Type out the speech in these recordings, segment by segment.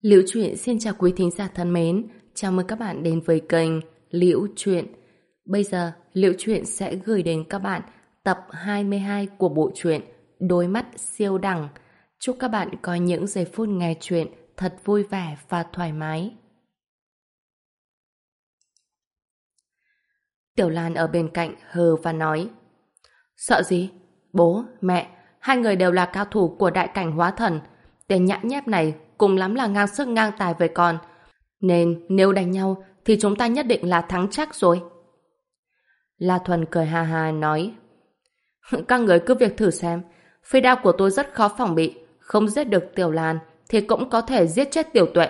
Liễu Chuyện xin chào quý thính giả thân mến, chào mừng các bạn đến với kênh Liễu Chuyện. Bây giờ, Liễu Chuyện sẽ gửi đến các bạn tập 22 của bộ truyện Đôi mắt siêu đẳng. Chúc các bạn có những giây phút nghe chuyện thật vui vẻ và thoải mái. Tiểu Lan ở bên cạnh hờ và nói Sợ gì? Bố, mẹ, hai người đều là cao thủ của đại cảnh hóa thần. Tên nhãn nhép này cùng lắm là ngang sức ngang tài với con. Nên nếu đánh nhau thì chúng ta nhất định là thắng chắc rồi. La Thuần cười ha ha nói, Các người cứ việc thử xem. Phi đao của tôi rất khó phòng bị. Không giết được Tiểu Lan Thì cũng có thể giết chết Tiểu Tuệ.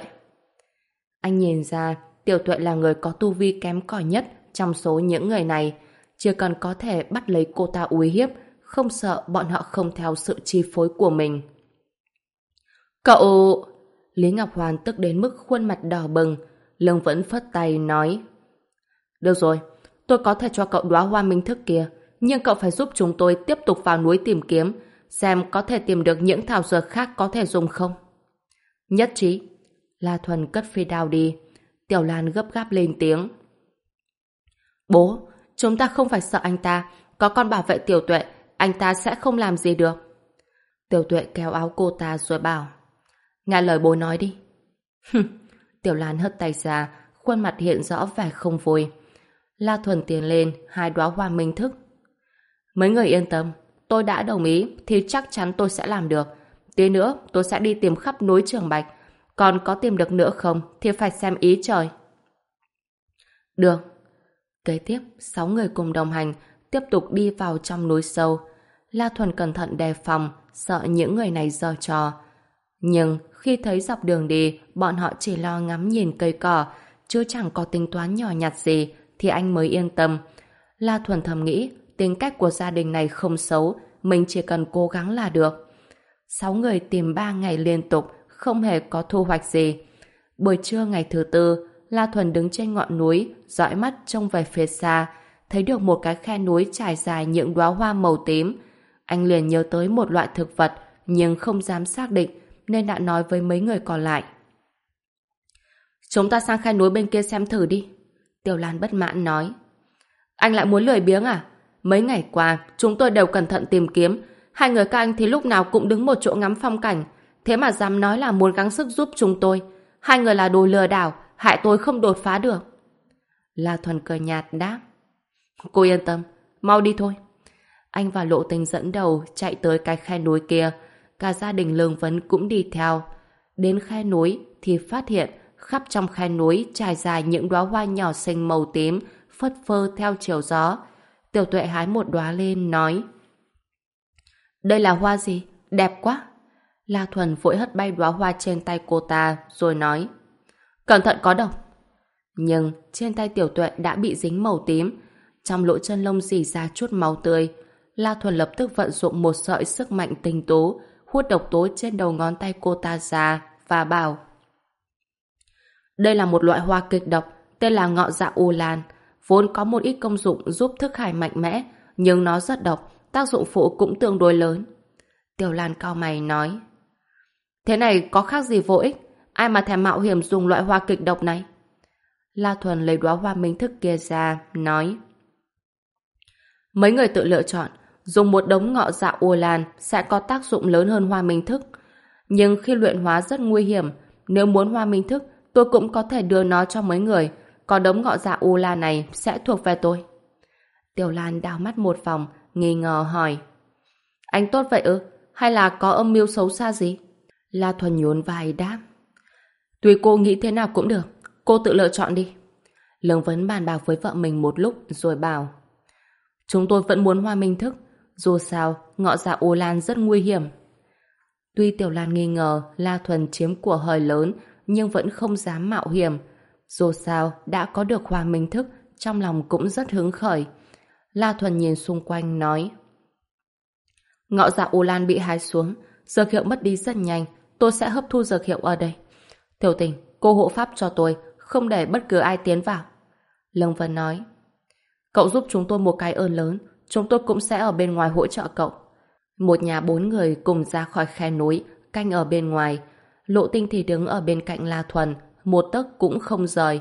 Anh nhìn ra Tiểu Tuệ là người có tu vi kém cỏi nhất Trong số những người này. Chưa cần có thể bắt lấy cô ta uy hiếp, Không sợ bọn họ không theo sự chi phối của mình. Cậu... Lý Ngọc Hoàn tức đến mức khuôn mặt đỏ bừng Lương vẫn phất tay nói Được rồi Tôi có thể cho cậu đóa hoa minh thức kia, nhưng cậu phải giúp chúng tôi tiếp tục vào núi tìm kiếm, xem có thể tìm được những thảo dược khác có thể dùng không. Nhất trí. La Thuần cất phi đao đi. Tiểu Lan gấp gáp lên tiếng. Bố, chúng ta không phải sợ anh ta. Có con bảo vệ tiểu tuệ, anh ta sẽ không làm gì được. Tiểu tuệ kéo áo cô ta rồi bảo. Nghe lời bố nói đi. Tiểu Lan hất tay ra, khuôn mặt hiện rõ vẻ không vui. La Thuần tiền lên hai đóa hoa minh thức. Mấy người yên tâm, tôi đã đồng ý thì chắc chắn tôi sẽ làm được. Tí nữa tôi sẽ đi tìm khắp núi Trường Bạch. Còn có tìm được nữa không thì phải xem ý trời. Được. Kế tiếp, sáu người cùng đồng hành tiếp tục đi vào trong núi sâu. La Thuần cẩn thận đề phòng, sợ những người này giở trò. Nhưng khi thấy dọc đường đi, bọn họ chỉ lo ngắm nhìn cây cỏ, chứ chẳng có tính toán nhỏ nhặt gì, thì anh mới yên tâm. La Thuần thầm nghĩ, tính cách của gia đình này không xấu, mình chỉ cần cố gắng là được. Sáu người tìm ba ngày liên tục, không hề có thu hoạch gì. Buổi trưa ngày thứ tư, La Thuần đứng trên ngọn núi, dõi mắt trông về phía xa, thấy được một cái khe núi trải dài những đóa hoa màu tím. Anh liền nhớ tới một loại thực vật, nhưng không dám xác định, nên đã nói với mấy người còn lại. Chúng ta sang khe núi bên kia xem thử đi. Tiểu Lan bất mãn nói. Anh lại muốn lười biếng à? Mấy ngày qua, chúng tôi đều cẩn thận tìm kiếm. Hai người các anh thì lúc nào cũng đứng một chỗ ngắm phong cảnh. Thế mà dám nói là muốn gắng sức giúp chúng tôi. Hai người là đồ lừa đảo, hại tôi không đột phá được. La Thuần cười nhạt đáp. Cô yên tâm, mau đi thôi. Anh và lộ tình dẫn đầu chạy tới cái khe núi kia. Cả gia đình lương vấn cũng đi theo. Đến khe núi thì phát hiện khắp trong khe núi trải dài những đóa hoa nhỏ xanh màu tím, phất phơ theo chiều gió. Tiểu tuệ hái một đóa lên, nói Đây là hoa gì? Đẹp quá! La Thuần vội hất bay đóa hoa trên tay cô ta, rồi nói Cẩn thận có độc! Nhưng trên tay tiểu tuệ đã bị dính màu tím, trong lỗ chân lông dì ra chút máu tươi. La Thuần lập tức vận dụng một sợi sức mạnh tinh tú, hút độc tố trên đầu ngón tay cô ta ra và bảo đây là một loại hoa kịch độc, tên là ngọ dạ u lan, vốn có một ít công dụng giúp thức hải mạnh mẽ, nhưng nó rất độc, tác dụng phụ cũng tương đối lớn. Tiểu Lan cao mày nói, Thế này có khác gì vô ích? Ai mà thèm mạo hiểm dùng loại hoa kịch độc này? La Thuần lấy đóa hoa minh thức kia ra, nói, Mấy người tự lựa chọn, dùng một đống ngọ dạ u lan sẽ có tác dụng lớn hơn hoa minh thức. Nhưng khi luyện hóa rất nguy hiểm, nếu muốn hoa minh thức tôi cũng có thể đưa nó cho mấy người, còn đống ngọ dạ u la này sẽ thuộc về tôi. Tiểu Lan đào mắt một vòng, nghi ngờ hỏi. Anh tốt vậy ư? Hay là có âm mưu xấu xa gì? La Thuần nhún vai đáp. Tùy cô nghĩ thế nào cũng được, cô tự lựa chọn đi. Lương Vấn bàn bạc với vợ mình một lúc rồi bảo. Chúng tôi vẫn muốn hoa minh thức, dù sao, ngọ dạ ô lan rất nguy hiểm. Tuy Tiểu Lan nghi ngờ La Thuần chiếm của hời lớn nhưng vẫn không dám mạo hiểm. Dù sao, đã có được hòa minh thức, trong lòng cũng rất hứng khởi. La Thuần nhìn xung quanh nói Ngọ dạ ô Lan bị hái xuống, dược hiệu mất đi rất nhanh, tôi sẽ hấp thu dược hiệu ở đây. Tiểu tình, cô hộ pháp cho tôi, không để bất cứ ai tiến vào. Lương Vân nói Cậu giúp chúng tôi một cái ơn lớn, chúng tôi cũng sẽ ở bên ngoài hỗ trợ cậu. Một nhà bốn người cùng ra khỏi khe núi, canh ở bên ngoài, Lộ tinh thì đứng ở bên cạnh La Thuần, một tấc cũng không rời.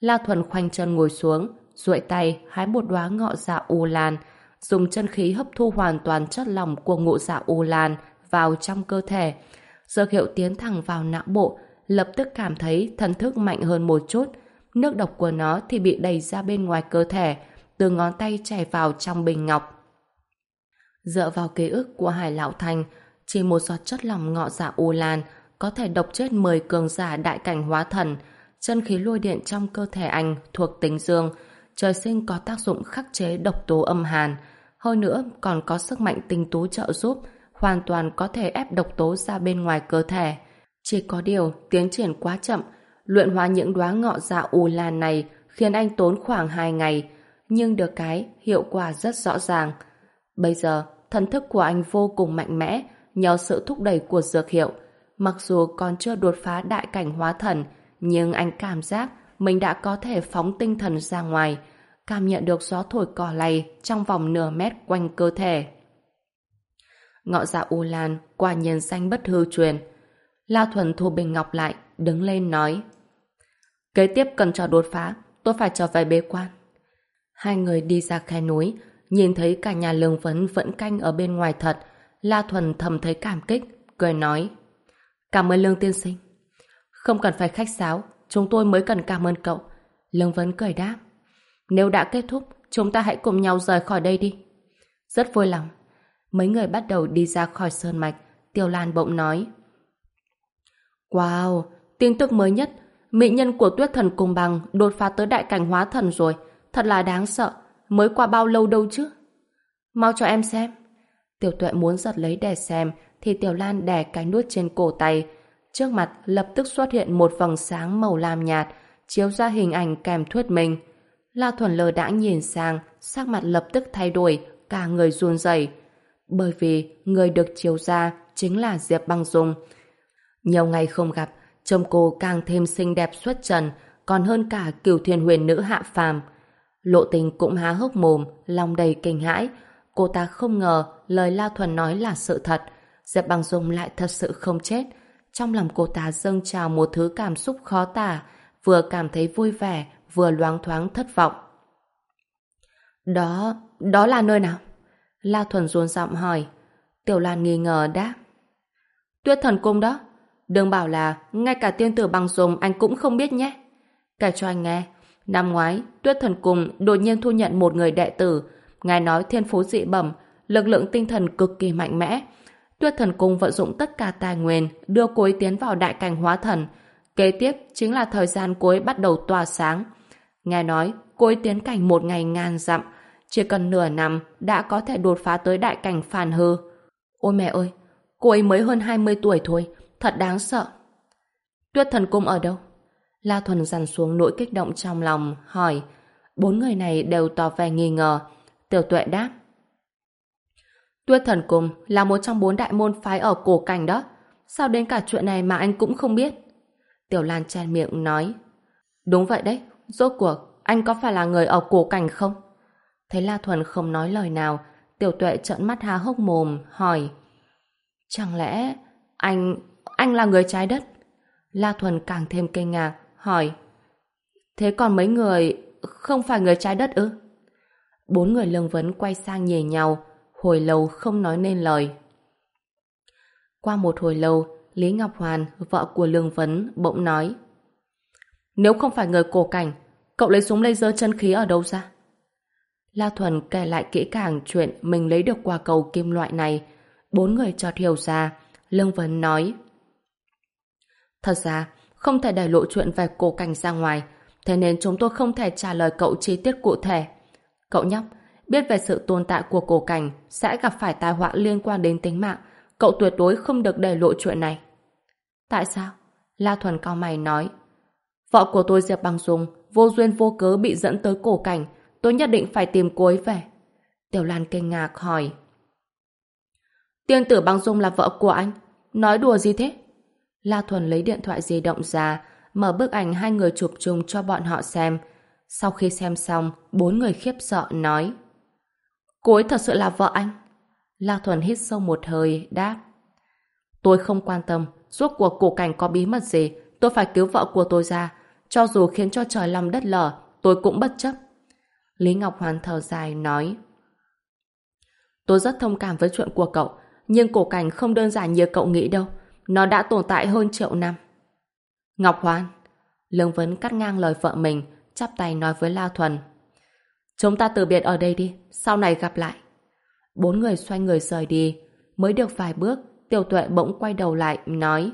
La Thuần khoanh chân ngồi xuống, duỗi tay hái một đóa ngọ dạ u lan, dùng chân khí hấp thu hoàn toàn chất lỏng của ngụ dạ u lan vào trong cơ thể. Dược hiệu tiến thẳng vào não bộ, lập tức cảm thấy thần thức mạnh hơn một chút. Nước độc của nó thì bị đẩy ra bên ngoài cơ thể, từ ngón tay chảy vào trong bình ngọc. Dựa vào ký ức của Hải Lão Thành, chỉ một giọt chất lỏng ngọ dạ u lan có thể độc chết 10 cường giả đại cảnh hóa thần. Chân khí lôi điện trong cơ thể anh thuộc tính dương, trời sinh có tác dụng khắc chế độc tố âm hàn. Hơn nữa còn có sức mạnh tinh tú trợ giúp, hoàn toàn có thể ép độc tố ra bên ngoài cơ thể. Chỉ có điều tiến triển quá chậm, luyện hóa những đóa ngọ dạ u lan này khiến anh tốn khoảng 2 ngày, nhưng được cái hiệu quả rất rõ ràng. Bây giờ, thần thức của anh vô cùng mạnh mẽ nhờ sự thúc đẩy của dược hiệu. Mặc dù còn chưa đột phá đại cảnh hóa thần, nhưng anh cảm giác mình đã có thể phóng tinh thần ra ngoài, cảm nhận được gió thổi cỏ lay trong vòng nửa mét quanh cơ thể. Ngọ dạ U Lan quả nhiên xanh bất hư truyền. La Thuần thu bình ngọc lại, đứng lên nói. Kế tiếp cần cho đột phá, tôi phải trở về bế quan. Hai người đi ra khe núi, nhìn thấy cả nhà lương vấn vẫn canh ở bên ngoài thật. La Thuần thầm thấy cảm kích, cười nói. Cảm ơn Lương Tiên Sinh. Không cần phải khách sáo, chúng tôi mới cần cảm ơn cậu. Lương Vấn cười đáp. Nếu đã kết thúc, chúng ta hãy cùng nhau rời khỏi đây đi. Rất vui lòng. Mấy người bắt đầu đi ra khỏi sơn mạch. Tiêu Lan bỗng nói. Wow, tin tức mới nhất. Mỹ nhân của tuyết thần cùng bằng đột phá tới đại cảnh hóa thần rồi. Thật là đáng sợ. Mới qua bao lâu đâu chứ? Mau cho em xem. Tiểu tuệ muốn giật lấy để xem thì Tiểu Lan đè cái nút trên cổ tay. Trước mặt lập tức xuất hiện một vầng sáng màu lam nhạt chiếu ra hình ảnh kèm thuyết minh. La Thuần lờ đã nhìn sang sắc mặt lập tức thay đổi cả người run rẩy bởi vì người được chiếu ra chính là Diệp Băng Dung. Nhiều ngày không gặp, trông cô càng thêm xinh đẹp xuất trần, còn hơn cả cửu thiên huyền nữ hạ phàm. Lộ tình cũng há hốc mồm, lòng đầy kinh hãi. Cô ta không ngờ lời La Thuần nói là sự thật. Diệp Băng Dung lại thật sự không chết. Trong lòng cô ta dâng trào một thứ cảm xúc khó tả, vừa cảm thấy vui vẻ, vừa loáng thoáng thất vọng. Đó, đó là nơi nào? La Thuần ruồn giọng hỏi. Tiểu Lan nghi ngờ đáp. Tuyết thần cung đó. Đừng bảo là ngay cả tiên tử bằng dùng anh cũng không biết nhé. Kể cho anh nghe. Năm ngoái, Tuyết thần cung đột nhiên thu nhận một người đệ tử. Ngài nói thiên phú dị bẩm, lực lượng tinh thần cực kỳ mạnh mẽ. Tuyết thần cung vận dụng tất cả tài nguyên đưa cô ấy tiến vào đại cảnh hóa thần. Kế tiếp chính là thời gian cô ấy bắt đầu tỏa sáng. Nghe nói, cô ấy tiến cảnh một ngày ngàn dặm, chỉ cần nửa năm đã có thể đột phá tới đại cảnh phản hư. Ôi mẹ ơi, cô ấy mới hơn 20 tuổi thôi, thật đáng sợ. Tuyết thần cung ở đâu? La Thuần dằn xuống nỗi kích động trong lòng, hỏi. Bốn người này đều tỏ vẻ nghi ngờ. Tiểu tuệ đáp. Tuyết thần cùng là một trong bốn đại môn phái ở cổ cảnh đó. Sao đến cả chuyện này mà anh cũng không biết? Tiểu Lan chen miệng nói. Đúng vậy đấy, rốt cuộc, anh có phải là người ở cổ cảnh không? Thấy La Thuần không nói lời nào, Tiểu Tuệ trợn mắt há hốc mồm, hỏi. Chẳng lẽ anh... anh là người trái đất? La Thuần càng thêm kinh ngạc, hỏi. Thế còn mấy người không phải người trái đất ư? Bốn người lương vấn quay sang nhìn nhau, hồi lâu không nói nên lời. Qua một hồi lâu, Lý Ngọc Hoàn, vợ của Lương Vấn, bỗng nói. Nếu không phải người cổ cảnh, cậu lấy súng laser chân khí ở đâu ra? La Thuần kể lại kỹ càng chuyện mình lấy được quả cầu kim loại này. Bốn người chợt hiểu ra. Lương Vấn nói. Thật ra, không thể để lộ chuyện về cổ cảnh ra ngoài, thế nên chúng tôi không thể trả lời cậu chi tiết cụ thể. Cậu nhóc, biết về sự tồn tại của cổ cảnh sẽ gặp phải tai họa liên quan đến tính mạng, cậu tuyệt đối không được để lộ chuyện này. Tại sao? La Thuần cao mày nói. Vợ của tôi Diệp Bằng Dung vô duyên vô cớ bị dẫn tới cổ cảnh, tôi nhất định phải tìm cô ấy về. Tiểu Lan kinh ngạc hỏi. Tiên tử Bằng Dung là vợ của anh, nói đùa gì thế? La Thuần lấy điện thoại di động ra, mở bức ảnh hai người chụp chung cho bọn họ xem. Sau khi xem xong, bốn người khiếp sợ nói. Cô ấy thật sự là vợ anh. La Thuần hít sâu một hơi, đáp. Tôi không quan tâm, rốt cuộc cổ cảnh có bí mật gì, tôi phải cứu vợ của tôi ra. Cho dù khiến cho trời lòng đất lở, tôi cũng bất chấp. Lý Ngọc Hoàn thở dài nói Tôi rất thông cảm với chuyện của cậu, nhưng cổ cảnh không đơn giản như cậu nghĩ đâu. Nó đã tồn tại hơn triệu năm. Ngọc Hoan Lương Vấn cắt ngang lời vợ mình, chắp tay nói với La Thuần. Chúng ta từ biệt ở đây đi, sau này gặp lại. Bốn người xoay người rời đi, mới được vài bước, tiểu tuệ bỗng quay đầu lại, nói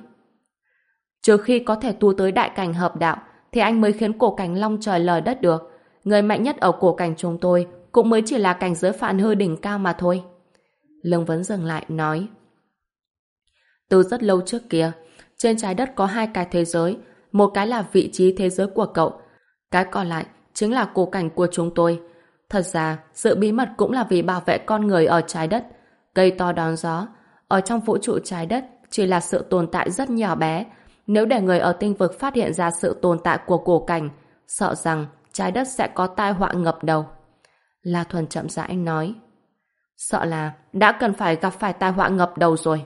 Trừ khi có thể tu tới đại cảnh hợp đạo, thì anh mới khiến cổ cảnh long trời lở đất được. Người mạnh nhất ở cổ cảnh chúng tôi cũng mới chỉ là cảnh giới phản hư đỉnh cao mà thôi. Lương Vấn dừng lại, nói từ rất lâu trước kia, trên trái đất có hai cái thế giới, một cái là vị trí thế giới của cậu, cái còn lại chính là cổ cảnh của chúng tôi. Thật ra, sự bí mật cũng là vì bảo vệ con người ở trái đất. Cây to đón gió, ở trong vũ trụ trái đất chỉ là sự tồn tại rất nhỏ bé. Nếu để người ở tinh vực phát hiện ra sự tồn tại của cổ cảnh, sợ rằng trái đất sẽ có tai họa ngập đầu. La Thuần chậm rãi nói. Sợ là đã cần phải gặp phải tai họa ngập đầu rồi.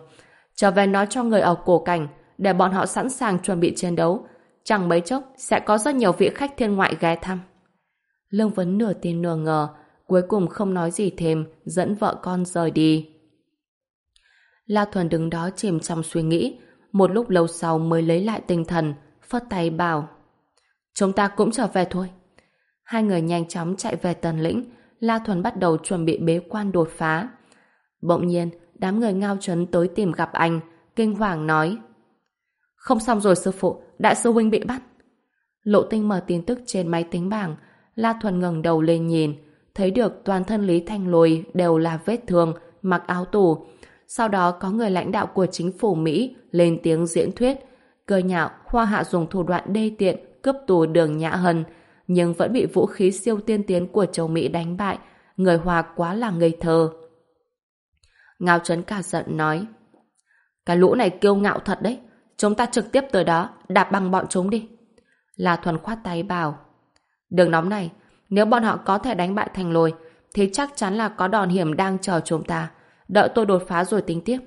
Trở về nói cho người ở cổ cảnh để bọn họ sẵn sàng chuẩn bị chiến đấu. Chẳng mấy chốc sẽ có rất nhiều vị khách thiên ngoại ghé thăm. Lương Vấn nửa tin nửa ngờ, cuối cùng không nói gì thêm, dẫn vợ con rời đi. La Thuần đứng đó chìm trong suy nghĩ, một lúc lâu sau mới lấy lại tinh thần, phất tay bảo. Chúng ta cũng trở về thôi. Hai người nhanh chóng chạy về tần lĩnh, La Thuần bắt đầu chuẩn bị bế quan đột phá. Bỗng nhiên, đám người ngao trấn tới tìm gặp anh, kinh hoàng nói. Không xong rồi sư phụ, đại sư huynh bị bắt. Lộ tinh mở tin tức trên máy tính bảng, La Thuần ngẩng đầu lên nhìn, thấy được toàn thân Lý Thanh Lôi đều là vết thương, mặc áo tù. Sau đó có người lãnh đạo của chính phủ Mỹ lên tiếng diễn thuyết, cười nhạo Hoa Hạ dùng thủ đoạn đê tiện cướp tù đường Nhã Hân, nhưng vẫn bị vũ khí siêu tiên tiến của châu Mỹ đánh bại, người Hoa quá là ngây thơ. Ngao Trấn cả giận nói, cái lũ này kiêu ngạo thật đấy, chúng ta trực tiếp tới đó, đạp bằng bọn chúng đi. La Thuần khoát tay bảo, đường nóng này, nếu bọn họ có thể đánh bại thành lôi, thì chắc chắn là có đòn hiểm đang chờ chúng ta. Đợi tôi đột phá rồi tính tiếp.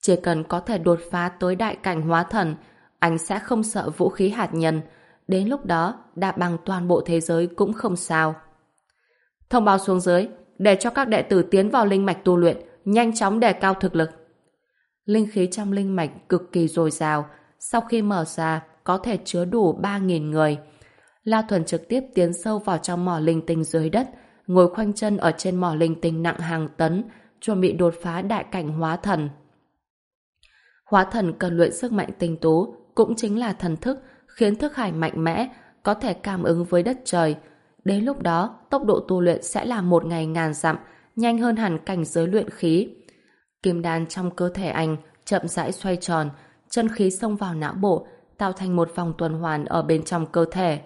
Chỉ cần có thể đột phá tới đại cảnh hóa thần, anh sẽ không sợ vũ khí hạt nhân. Đến lúc đó, đạp bằng toàn bộ thế giới cũng không sao. Thông báo xuống dưới, để cho các đệ tử tiến vào linh mạch tu luyện, nhanh chóng đề cao thực lực. Linh khí trong linh mạch cực kỳ dồi dào, sau khi mở ra có thể chứa đủ 3.000 người. La Thuần trực tiếp tiến sâu vào trong mỏ linh tinh dưới đất, ngồi khoanh chân ở trên mỏ linh tinh nặng hàng tấn, chuẩn bị đột phá đại cảnh hóa thần. Hóa thần cần luyện sức mạnh tinh tú, cũng chính là thần thức, khiến thức hải mạnh mẽ, có thể cảm ứng với đất trời. Đến lúc đó, tốc độ tu luyện sẽ là một ngày ngàn dặm, nhanh hơn hẳn cảnh giới luyện khí. Kim đan trong cơ thể anh chậm rãi xoay tròn, chân khí xông vào não bộ, tạo thành một vòng tuần hoàn ở bên trong cơ thể.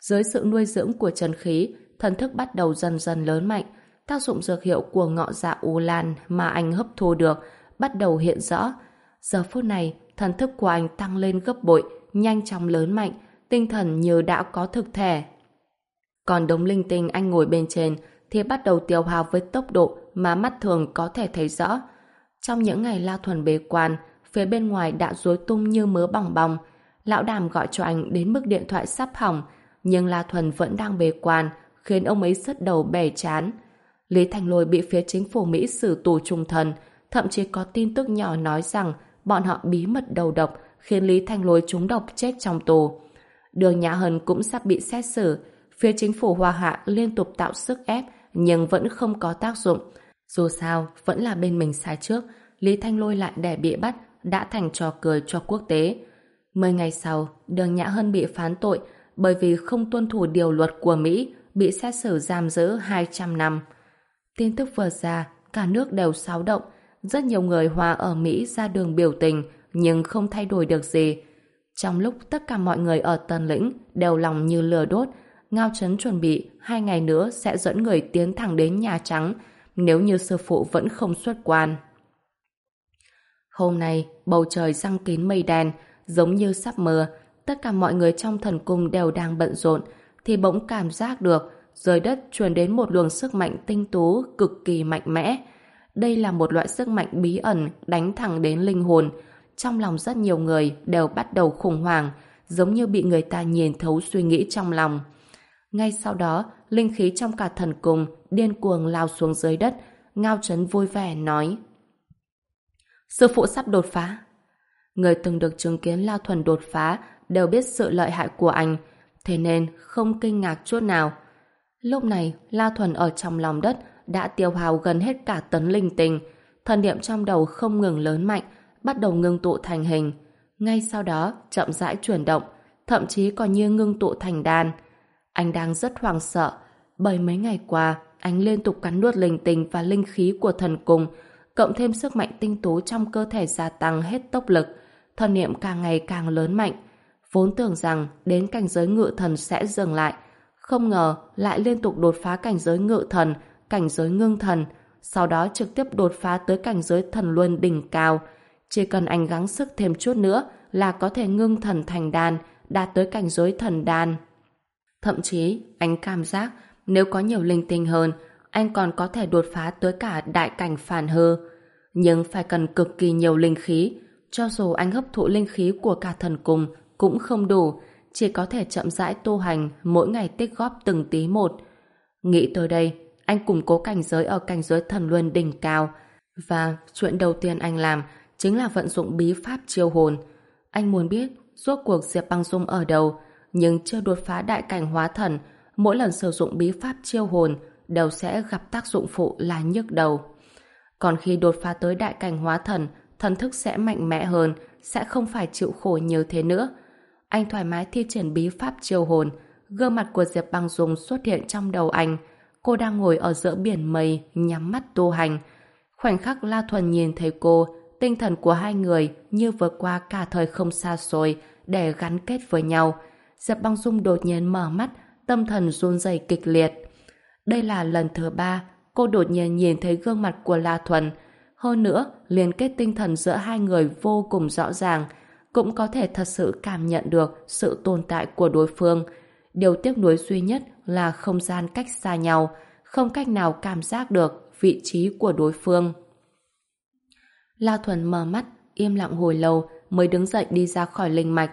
Dưới sự nuôi dưỡng của chân khí, thần thức bắt đầu dần dần lớn mạnh, tác dụng dược hiệu của ngọ dạ u lan mà anh hấp thu được bắt đầu hiện rõ. Giờ phút này, thần thức của anh tăng lên gấp bội, nhanh chóng lớn mạnh, tinh thần như đã có thực thể. Còn đống linh tinh anh ngồi bên trên thì bắt đầu tiêu hao với tốc độ mà mắt thường có thể thấy rõ. Trong những ngày La Thuần bế quan, phía bên ngoài đã rối tung như mớ bỏng bong. Lão đàm gọi cho anh đến mức điện thoại sắp hỏng, nhưng La Thuần vẫn đang bế quan, khiến ông ấy rất đầu bẻ chán. Lý Thành Lôi bị phía chính phủ Mỹ xử tù trung thân, thậm chí có tin tức nhỏ nói rằng bọn họ bí mật đầu độc, khiến Lý Thành Lôi trúng độc chết trong tù. Đường Nhã Hân cũng sắp bị xét xử, phía chính phủ Hoa Hạ liên tục tạo sức ép, nhưng vẫn không có tác dụng. Dù sao, vẫn là bên mình sai trước, Lý Thanh Lôi lại để bị bắt, đã thành trò cười cho quốc tế. Mười ngày sau, đường Nhã Hân bị phán tội bởi vì không tuân thủ điều luật của Mỹ, bị xét xử giam giữ 200 năm. Tin tức vừa ra, cả nước đều xáo động, rất nhiều người hòa ở Mỹ ra đường biểu tình, nhưng không thay đổi được gì. Trong lúc tất cả mọi người ở Tân Lĩnh đều lòng như lửa đốt, Ngao Trấn chuẩn bị hai ngày nữa sẽ dẫn người tiến thẳng đến Nhà Trắng nếu như sư phụ vẫn không xuất quan. Hôm nay, bầu trời răng kín mây đen, giống như sắp mưa, tất cả mọi người trong thần cung đều đang bận rộn, thì bỗng cảm giác được dưới đất truyền đến một luồng sức mạnh tinh tú cực kỳ mạnh mẽ. Đây là một loại sức mạnh bí ẩn đánh thẳng đến linh hồn. trong lòng rất nhiều người đều bắt đầu khủng hoảng, giống như bị người ta nhìn thấu suy nghĩ trong lòng. Ngay sau đó, linh khí trong cả thần cùng điên cuồng lao xuống dưới đất, Ngao Trấn vui vẻ nói Sư phụ sắp đột phá. Người từng được chứng kiến lao Thuần đột phá đều biết sự lợi hại của anh, thế nên không kinh ngạc chút nào. Lúc này, lao Thuần ở trong lòng đất đã tiêu hào gần hết cả tấn linh tình thần niệm trong đầu không ngừng lớn mạnh, bắt đầu ngưng tụ thành hình. Ngay sau đó, chậm rãi chuyển động, thậm chí còn như ngưng tụ thành đàn anh đang rất hoang sợ, bởi mấy ngày qua, anh liên tục cắn nuốt linh tinh và linh khí của thần cung, cộng thêm sức mạnh tinh tú trong cơ thể gia tăng hết tốc lực, thần niệm càng ngày càng lớn mạnh. Vốn tưởng rằng đến cảnh giới ngự thần sẽ dừng lại, không ngờ lại liên tục đột phá cảnh giới ngự thần, cảnh giới ngưng thần, sau đó trực tiếp đột phá tới cảnh giới thần luân đỉnh cao. Chỉ cần anh gắng sức thêm chút nữa là có thể ngưng thần thành đàn đạt tới cảnh giới thần đàn Thậm chí, anh cảm giác nếu có nhiều linh tinh hơn, anh còn có thể đột phá tới cả đại cảnh phản hư. Nhưng phải cần cực kỳ nhiều linh khí, cho dù anh hấp thụ linh khí của cả thần cùng cũng không đủ, chỉ có thể chậm rãi tu hành mỗi ngày tích góp từng tí một. Nghĩ tới đây, anh củng cố cảnh giới ở cảnh giới thần luân đỉnh cao và chuyện đầu tiên anh làm chính là vận dụng bí pháp chiêu hồn. Anh muốn biết rốt cuộc Diệp Băng Dung ở đâu, nhưng chưa đột phá đại cảnh hóa thần, mỗi lần sử dụng bí pháp chiêu hồn đều sẽ gặp tác dụng phụ là nhức đầu. Còn khi đột phá tới đại cảnh hóa thần, thần thức sẽ mạnh mẽ hơn, sẽ không phải chịu khổ nhiều thế nữa. Anh thoải mái thi triển bí pháp chiêu hồn, gương mặt của Diệp Băng Dung xuất hiện trong đầu anh. Cô đang ngồi ở giữa biển mây, nhắm mắt tu hành. Khoảnh khắc La Thuần nhìn thấy cô, tinh thần của hai người như vượt qua cả thời không xa xôi để gắn kết với nhau. Diệp Băng Dung đột nhiên mở mắt, tâm thần run rẩy kịch liệt. Đây là lần thứ ba cô đột nhiên nhìn thấy gương mặt của La Thuần. Hơn nữa, liên kết tinh thần giữa hai người vô cùng rõ ràng, cũng có thể thật sự cảm nhận được sự tồn tại của đối phương. Điều tiếc nuối duy nhất là không gian cách xa nhau, không cách nào cảm giác được vị trí của đối phương. La Thuần mở mắt, im lặng hồi lâu mới đứng dậy đi ra khỏi linh mạch.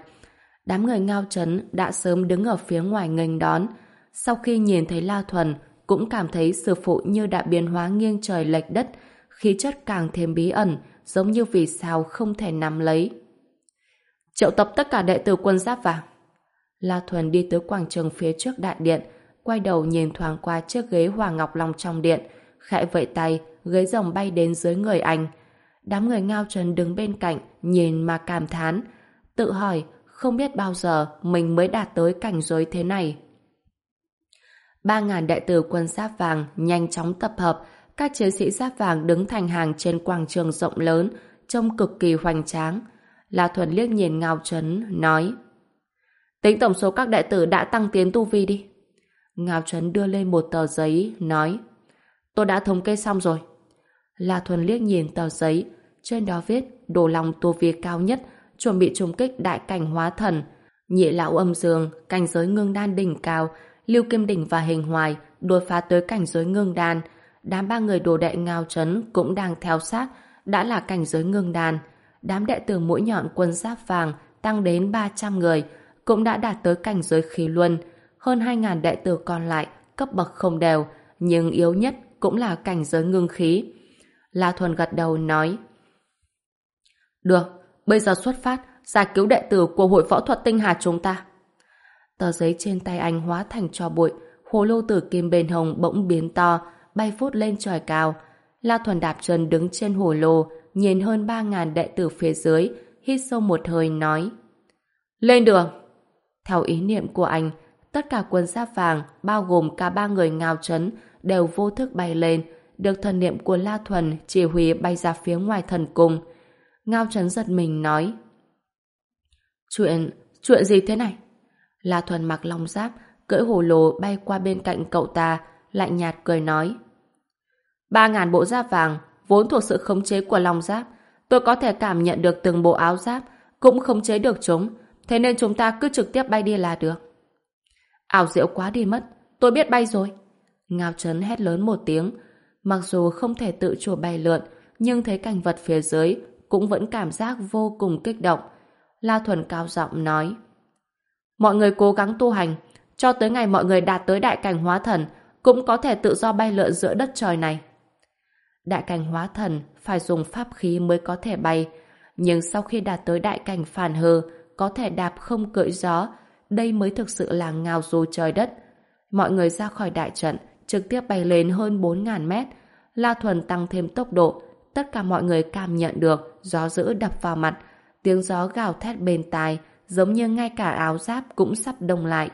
Đám người ngao chấn đã sớm đứng ở phía ngoài nghênh đón. Sau khi nhìn thấy La Thuần, cũng cảm thấy sư phụ như đã biến hóa nghiêng trời lệch đất, khí chất càng thêm bí ẩn, giống như vì sao không thể nắm lấy. Triệu tập tất cả đệ tử quân giáp vàng. La Thuần đi tới quảng trường phía trước đại điện, quay đầu nhìn thoáng qua chiếc ghế hoàng ngọc long trong điện, khẽ vẫy tay, ghế rồng bay đến dưới người anh. Đám người ngao trần đứng bên cạnh, nhìn mà cảm thán, tự hỏi không biết bao giờ mình mới đạt tới cảnh giới thế này. Ba ngàn đại tử quân giáp vàng nhanh chóng tập hợp, các chiến sĩ giáp vàng đứng thành hàng trên quảng trường rộng lớn, trông cực kỳ hoành tráng. La Thuần liếc nhìn Ngao Trấn, nói Tính tổng số các đại tử đã tăng tiến tu vi đi. Ngao Trấn đưa lên một tờ giấy, nói Tôi đã thống kê xong rồi. La Thuần liếc nhìn tờ giấy, trên đó viết đồ lòng tu vi cao nhất, chuẩn bị trùng kích đại cảnh hóa thần. Nhị lão âm dương, cảnh giới ngưng đan đỉnh cao, Lưu Kim Đỉnh và Hình Hoài đột phá tới cảnh giới ngưng đan. Đám ba người đồ đệ ngao trấn cũng đang theo sát, đã là cảnh giới ngưng đan. Đám đệ tử mũi nhọn quân giáp vàng tăng đến 300 người, cũng đã đạt tới cảnh giới khí luân. Hơn 2.000 đệ tử còn lại cấp bậc không đều, nhưng yếu nhất cũng là cảnh giới ngưng khí. La Thuần gật đầu nói Được, bây giờ xuất phát, giải cứu đệ tử của hội võ thuật tinh hà chúng ta. Tờ giấy trên tay anh hóa thành cho bụi, hồ lô tử kim bên hồng bỗng biến to, bay phút lên trời cao. La Thuần đạp chân đứng trên hồ lô, nhìn hơn ba ngàn đệ tử phía dưới, hít sâu một hơi nói. Lên đường! Theo ý niệm của anh, tất cả quân giáp vàng, bao gồm cả ba người ngao chấn, đều vô thức bay lên, được thần niệm của La Thuần chỉ huy bay ra phía ngoài thần cung. Ngao chấn giật mình nói. Chuyện, chuyện gì thế này? La Thuần mặc long giáp, cưỡi hồ lồ bay qua bên cạnh cậu ta, lạnh nhạt cười nói. Ba ngàn bộ giáp vàng, vốn thuộc sự khống chế của long giáp. Tôi có thể cảm nhận được từng bộ áo giáp, cũng khống chế được chúng, thế nên chúng ta cứ trực tiếp bay đi là được. Ảo diệu quá đi mất, tôi biết bay rồi. Ngao Trấn hét lớn một tiếng, mặc dù không thể tự chủ bay lượn, nhưng thấy cảnh vật phía dưới, cũng vẫn cảm giác vô cùng kích động. La Thuần cao giọng nói Mọi người cố gắng tu hành, cho tới ngày mọi người đạt tới đại cảnh hóa thần, cũng có thể tự do bay lượn giữa đất trời này. Đại cảnh hóa thần phải dùng pháp khí mới có thể bay, nhưng sau khi đạt tới đại cảnh phản hờ có thể đạp không cưỡi gió, đây mới thực sự là ngào du trời đất. Mọi người ra khỏi đại trận, trực tiếp bay lên hơn 4.000 mét. La Thuần tăng thêm tốc độ, tất cả mọi người cảm nhận được gió dữ đập vào mặt, tiếng gió gào thét bên tai, giống như ngay cả áo giáp cũng sắp đông lại.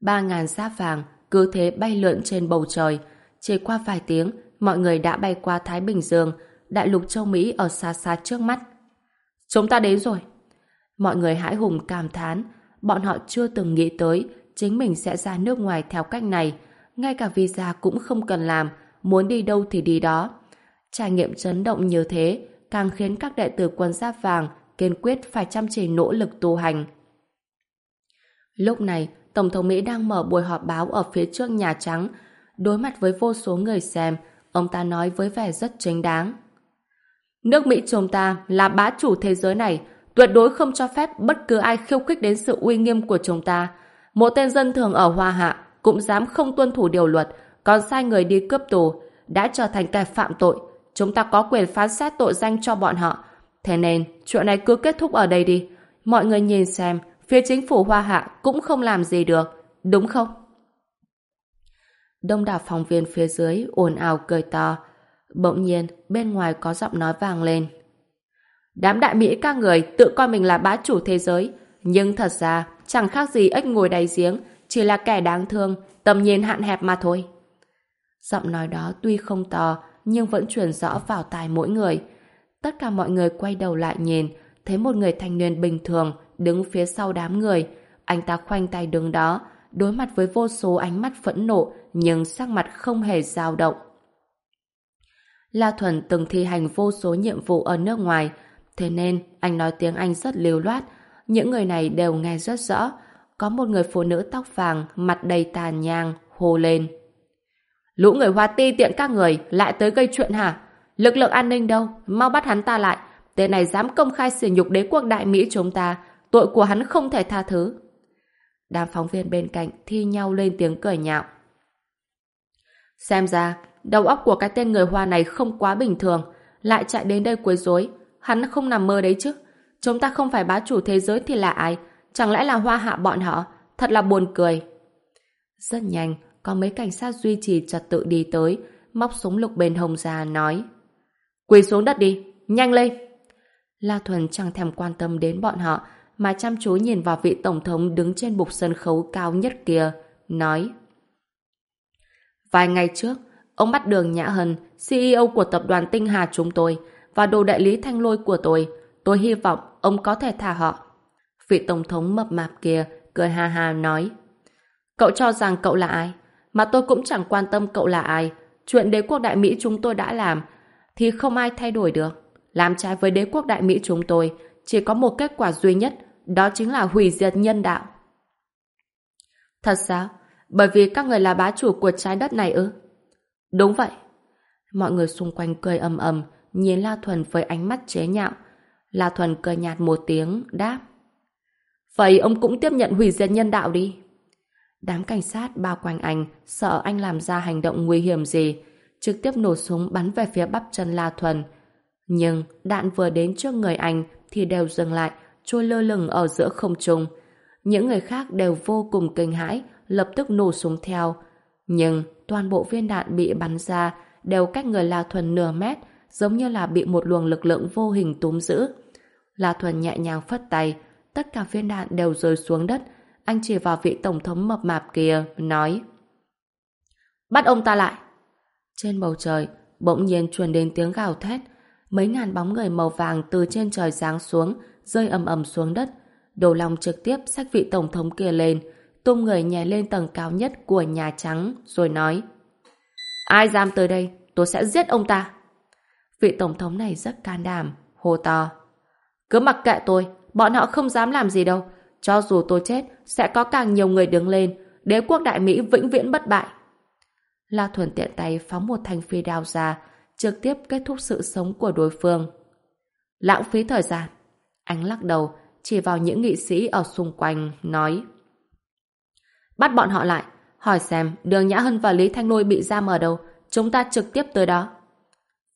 Ba ngàn giáp vàng cứ thế bay lượn trên bầu trời. Chỉ qua vài tiếng, mọi người đã bay qua Thái Bình Dương, đại lục châu Mỹ ở xa xa trước mắt. Chúng ta đến rồi. Mọi người hãi hùng cảm thán, bọn họ chưa từng nghĩ tới chính mình sẽ ra nước ngoài theo cách này. Ngay cả visa cũng không cần làm, muốn đi đâu thì đi đó. Trải nghiệm chấn động như thế càng khiến các đệ tử quân giáp vàng kiên quyết phải chăm chỉ nỗ lực tu hành. Lúc này, Tổng thống Mỹ đang mở buổi họp báo ở phía trước Nhà Trắng. Đối mặt với vô số người xem, ông ta nói với vẻ rất chính đáng. Nước Mỹ chúng ta là bá chủ thế giới này, tuyệt đối không cho phép bất cứ ai khiêu khích đến sự uy nghiêm của chúng ta. Một tên dân thường ở Hoa Hạ cũng dám không tuân thủ điều luật, còn sai người đi cướp tù, đã trở thành kẻ phạm tội. Chúng ta có quyền phán xét tội danh cho bọn họ. Thế nên, chuyện này cứ kết thúc ở đây đi. Mọi người nhìn xem, phía chính phủ Hoa Hạ cũng không làm gì được, đúng không? Đông đảo phóng viên phía dưới ồn ào cười to. Bỗng nhiên, bên ngoài có giọng nói vang lên. Đám đại Mỹ các người tự coi mình là bá chủ thế giới, nhưng thật ra chẳng khác gì ếch ngồi đáy giếng, chỉ là kẻ đáng thương, tầm nhìn hạn hẹp mà thôi. Giọng nói đó tuy không to, nhưng vẫn truyền rõ vào tai mỗi người. Tất cả mọi người quay đầu lại nhìn, thấy một người thanh niên bình thường đứng phía sau đám người. Anh ta khoanh tay đứng đó, đối mặt với vô số ánh mắt phẫn nộ, nhưng sắc mặt không hề dao động. La Thuần từng thi hành vô số nhiệm vụ ở nước ngoài, thế nên anh nói tiếng Anh rất lưu loát. Những người này đều nghe rất rõ. Có một người phụ nữ tóc vàng, mặt đầy tàn nhang, hô lên. Lũ người Hoa Ti tiện các người lại tới gây chuyện hả? Lực lượng an ninh đâu? Mau bắt hắn ta lại. Tên này dám công khai sỉ nhục đế quốc đại Mỹ chúng ta. Tội của hắn không thể tha thứ. Đám phóng viên bên cạnh thi nhau lên tiếng cười nhạo. Xem ra, đầu óc của cái tên người Hoa này không quá bình thường. Lại chạy đến đây quấy rối. Hắn không nằm mơ đấy chứ. Chúng ta không phải bá chủ thế giới thì là ai? Chẳng lẽ là Hoa hạ bọn họ? Thật là buồn cười. Rất nhanh, có mấy cảnh sát duy trì trật tự đi tới, móc súng lục bên hông ra nói Quỳ xuống đất đi, nhanh lên! La Thuần chẳng thèm quan tâm đến bọn họ, mà chăm chú nhìn vào vị tổng thống đứng trên bục sân khấu cao nhất kia, nói Vài ngày trước, ông bắt đường Nhã Hân, CEO của tập đoàn Tinh Hà chúng tôi, và đồ đại lý thanh lôi của tôi. Tôi hy vọng ông có thể thả họ. Vị tổng thống mập mạp kia cười ha ha nói Cậu cho rằng cậu là ai? Mà tôi cũng chẳng quan tâm cậu là ai. Chuyện đế quốc đại Mỹ chúng tôi đã làm thì không ai thay đổi được. Làm trái với đế quốc đại Mỹ chúng tôi chỉ có một kết quả duy nhất đó chính là hủy diệt nhân đạo. Thật sao? Bởi vì các người là bá chủ của trái đất này ư? Đúng vậy. Mọi người xung quanh cười ầm ầm nhìn La Thuần với ánh mắt chế nhạo. La Thuần cười nhạt một tiếng, đáp. Vậy ông cũng tiếp nhận hủy diệt nhân đạo đi. Đám cảnh sát bao quanh anh, sợ anh làm ra hành động nguy hiểm gì, trực tiếp nổ súng bắn về phía bắp chân La Thuần. Nhưng đạn vừa đến trước người anh thì đều dừng lại, trôi lơ lửng ở giữa không trung. Những người khác đều vô cùng kinh hãi, lập tức nổ súng theo. Nhưng toàn bộ viên đạn bị bắn ra đều cách người La Thuần nửa mét, giống như là bị một luồng lực lượng vô hình túm giữ. La Thuần nhẹ nhàng phất tay, tất cả viên đạn đều rơi xuống đất, anh chỉ vào vị tổng thống mập mạp kia, nói Bắt ông ta lại! Trên bầu trời, bỗng nhiên truyền đến tiếng gào thét, mấy ngàn bóng người màu vàng từ trên trời giáng xuống, rơi ầm ầm xuống đất. Đồ lòng trực tiếp xách vị tổng thống kia lên, tung người nhảy lên tầng cao nhất của Nhà Trắng, rồi nói Ai dám tới đây, tôi sẽ giết ông ta. Vị tổng thống này rất can đảm, hô to. Cứ mặc kệ tôi, bọn họ không dám làm gì đâu. Cho dù tôi chết, sẽ có càng nhiều người đứng lên. Đế quốc đại Mỹ vĩnh viễn bất bại. La Thuần tiện tay phóng một thanh phi đao ra, trực tiếp kết thúc sự sống của đối phương. Lãng phí thời gian. Anh lắc đầu, chỉ vào những nghị sĩ ở xung quanh, nói Bắt bọn họ lại, hỏi xem Đường Nhã Hân và Lý Thanh Lôi bị giam ở đâu, chúng ta trực tiếp tới đó.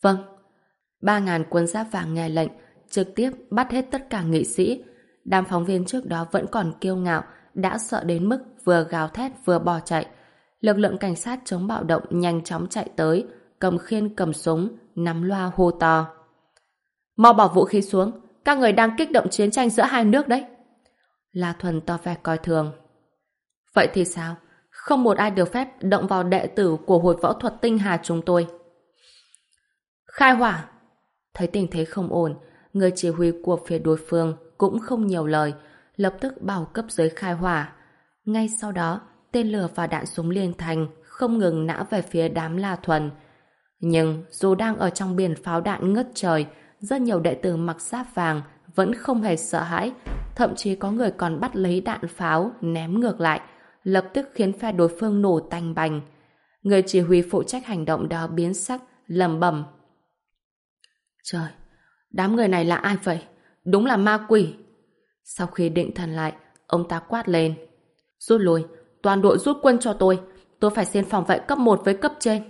Vâng. Ba ngàn quân giáp vàng nghe lệnh, trực tiếp bắt hết tất cả nghị sĩ. Đám phóng viên trước đó vẫn còn kiêu ngạo, đã sợ đến mức vừa gào thét vừa bỏ chạy. Lực lượng cảnh sát chống bạo động nhanh chóng chạy tới, cầm khiên cầm súng, nắm loa hô to. Mau bỏ vũ khí xuống, các người đang kích động chiến tranh giữa hai nước đấy. La Thuần to vẻ coi thường. Vậy thì sao? Không một ai được phép động vào đệ tử của hội võ thuật tinh hà chúng tôi. Khai hỏa! Thấy tình thế không ổn, người chỉ huy của phía đối phương cũng không nhiều lời, lập tức bảo cấp dưới khai hỏa. Ngay sau đó, tên lửa và đạn súng liên thành không ngừng nã về phía đám La Thuần. Nhưng dù đang ở trong biển pháo đạn ngất trời, rất nhiều đệ tử mặc giáp vàng vẫn không hề sợ hãi, thậm chí có người còn bắt lấy đạn pháo ném ngược lại, lập tức khiến phe đối phương nổ tanh bành. Người chỉ huy phụ trách hành động đó biến sắc, lầm bẩm. Trời, đám người này là ai vậy? Đúng là ma quỷ. Sau khi định thần lại, ông ta quát lên. Rút lui, toàn đội rút quân cho tôi. Tôi phải xin phòng vệ cấp 1 với cấp trên.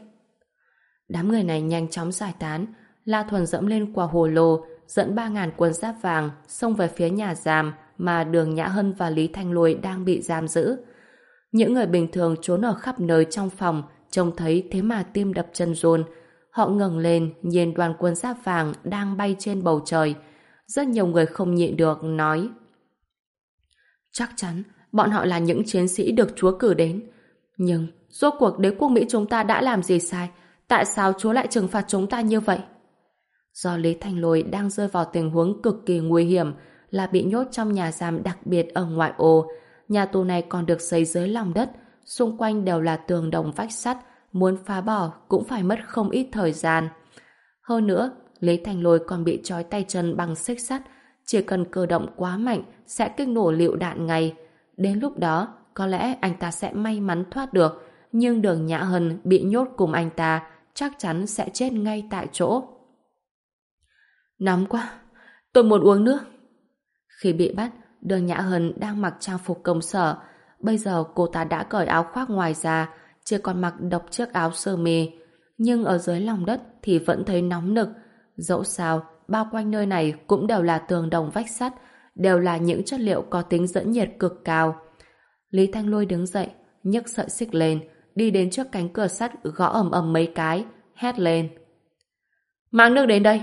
Đám người này nhanh chóng giải tán. La Thuần dẫm lên quả hồ lô, dẫn 3.000 quân giáp vàng xông về phía nhà giam mà Đường Nhã Hân và Lý Thanh Lôi đang bị giam giữ. Những người bình thường trốn ở khắp nơi trong phòng trông thấy thế mà tim đập chân rôn. Họ ngẩng lên nhìn đoàn quân giáp vàng đang bay trên bầu trời. Rất nhiều người không nhịn được nói Chắc chắn bọn họ là những chiến sĩ được Chúa cử đến. Nhưng rốt cuộc đế quốc Mỹ chúng ta đã làm gì sai? Tại sao Chúa lại trừng phạt chúng ta như vậy? Do Lý Thanh Lôi đang rơi vào tình huống cực kỳ nguy hiểm là bị nhốt trong nhà giam đặc biệt ở ngoại ô. Nhà tù này còn được xây dưới lòng đất, xung quanh đều là tường đồng vách sắt, muốn phá bỏ cũng phải mất không ít thời gian. Hơn nữa, Lý Thanh Lôi còn bị trói tay chân bằng xích sắt, chỉ cần cơ động quá mạnh sẽ kích nổ liệu đạn ngay. Đến lúc đó, có lẽ anh ta sẽ may mắn thoát được, nhưng đường Nhã Hân bị nhốt cùng anh ta chắc chắn sẽ chết ngay tại chỗ. Nóng quá, tôi muốn uống nước. Khi bị bắt, đường Nhã Hân đang mặc trang phục công sở. Bây giờ cô ta đã cởi áo khoác ngoài ra, chỉ còn mặc độc chiếc áo sơ mi. Nhưng ở dưới lòng đất thì vẫn thấy nóng nực. Dẫu sao, bao quanh nơi này cũng đều là tường đồng vách sắt, đều là những chất liệu có tính dẫn nhiệt cực cao. Lý Thanh Lôi đứng dậy, nhấc sợi xích lên, đi đến trước cánh cửa sắt gõ ầm ầm mấy cái, hét lên. Mang nước đến đây!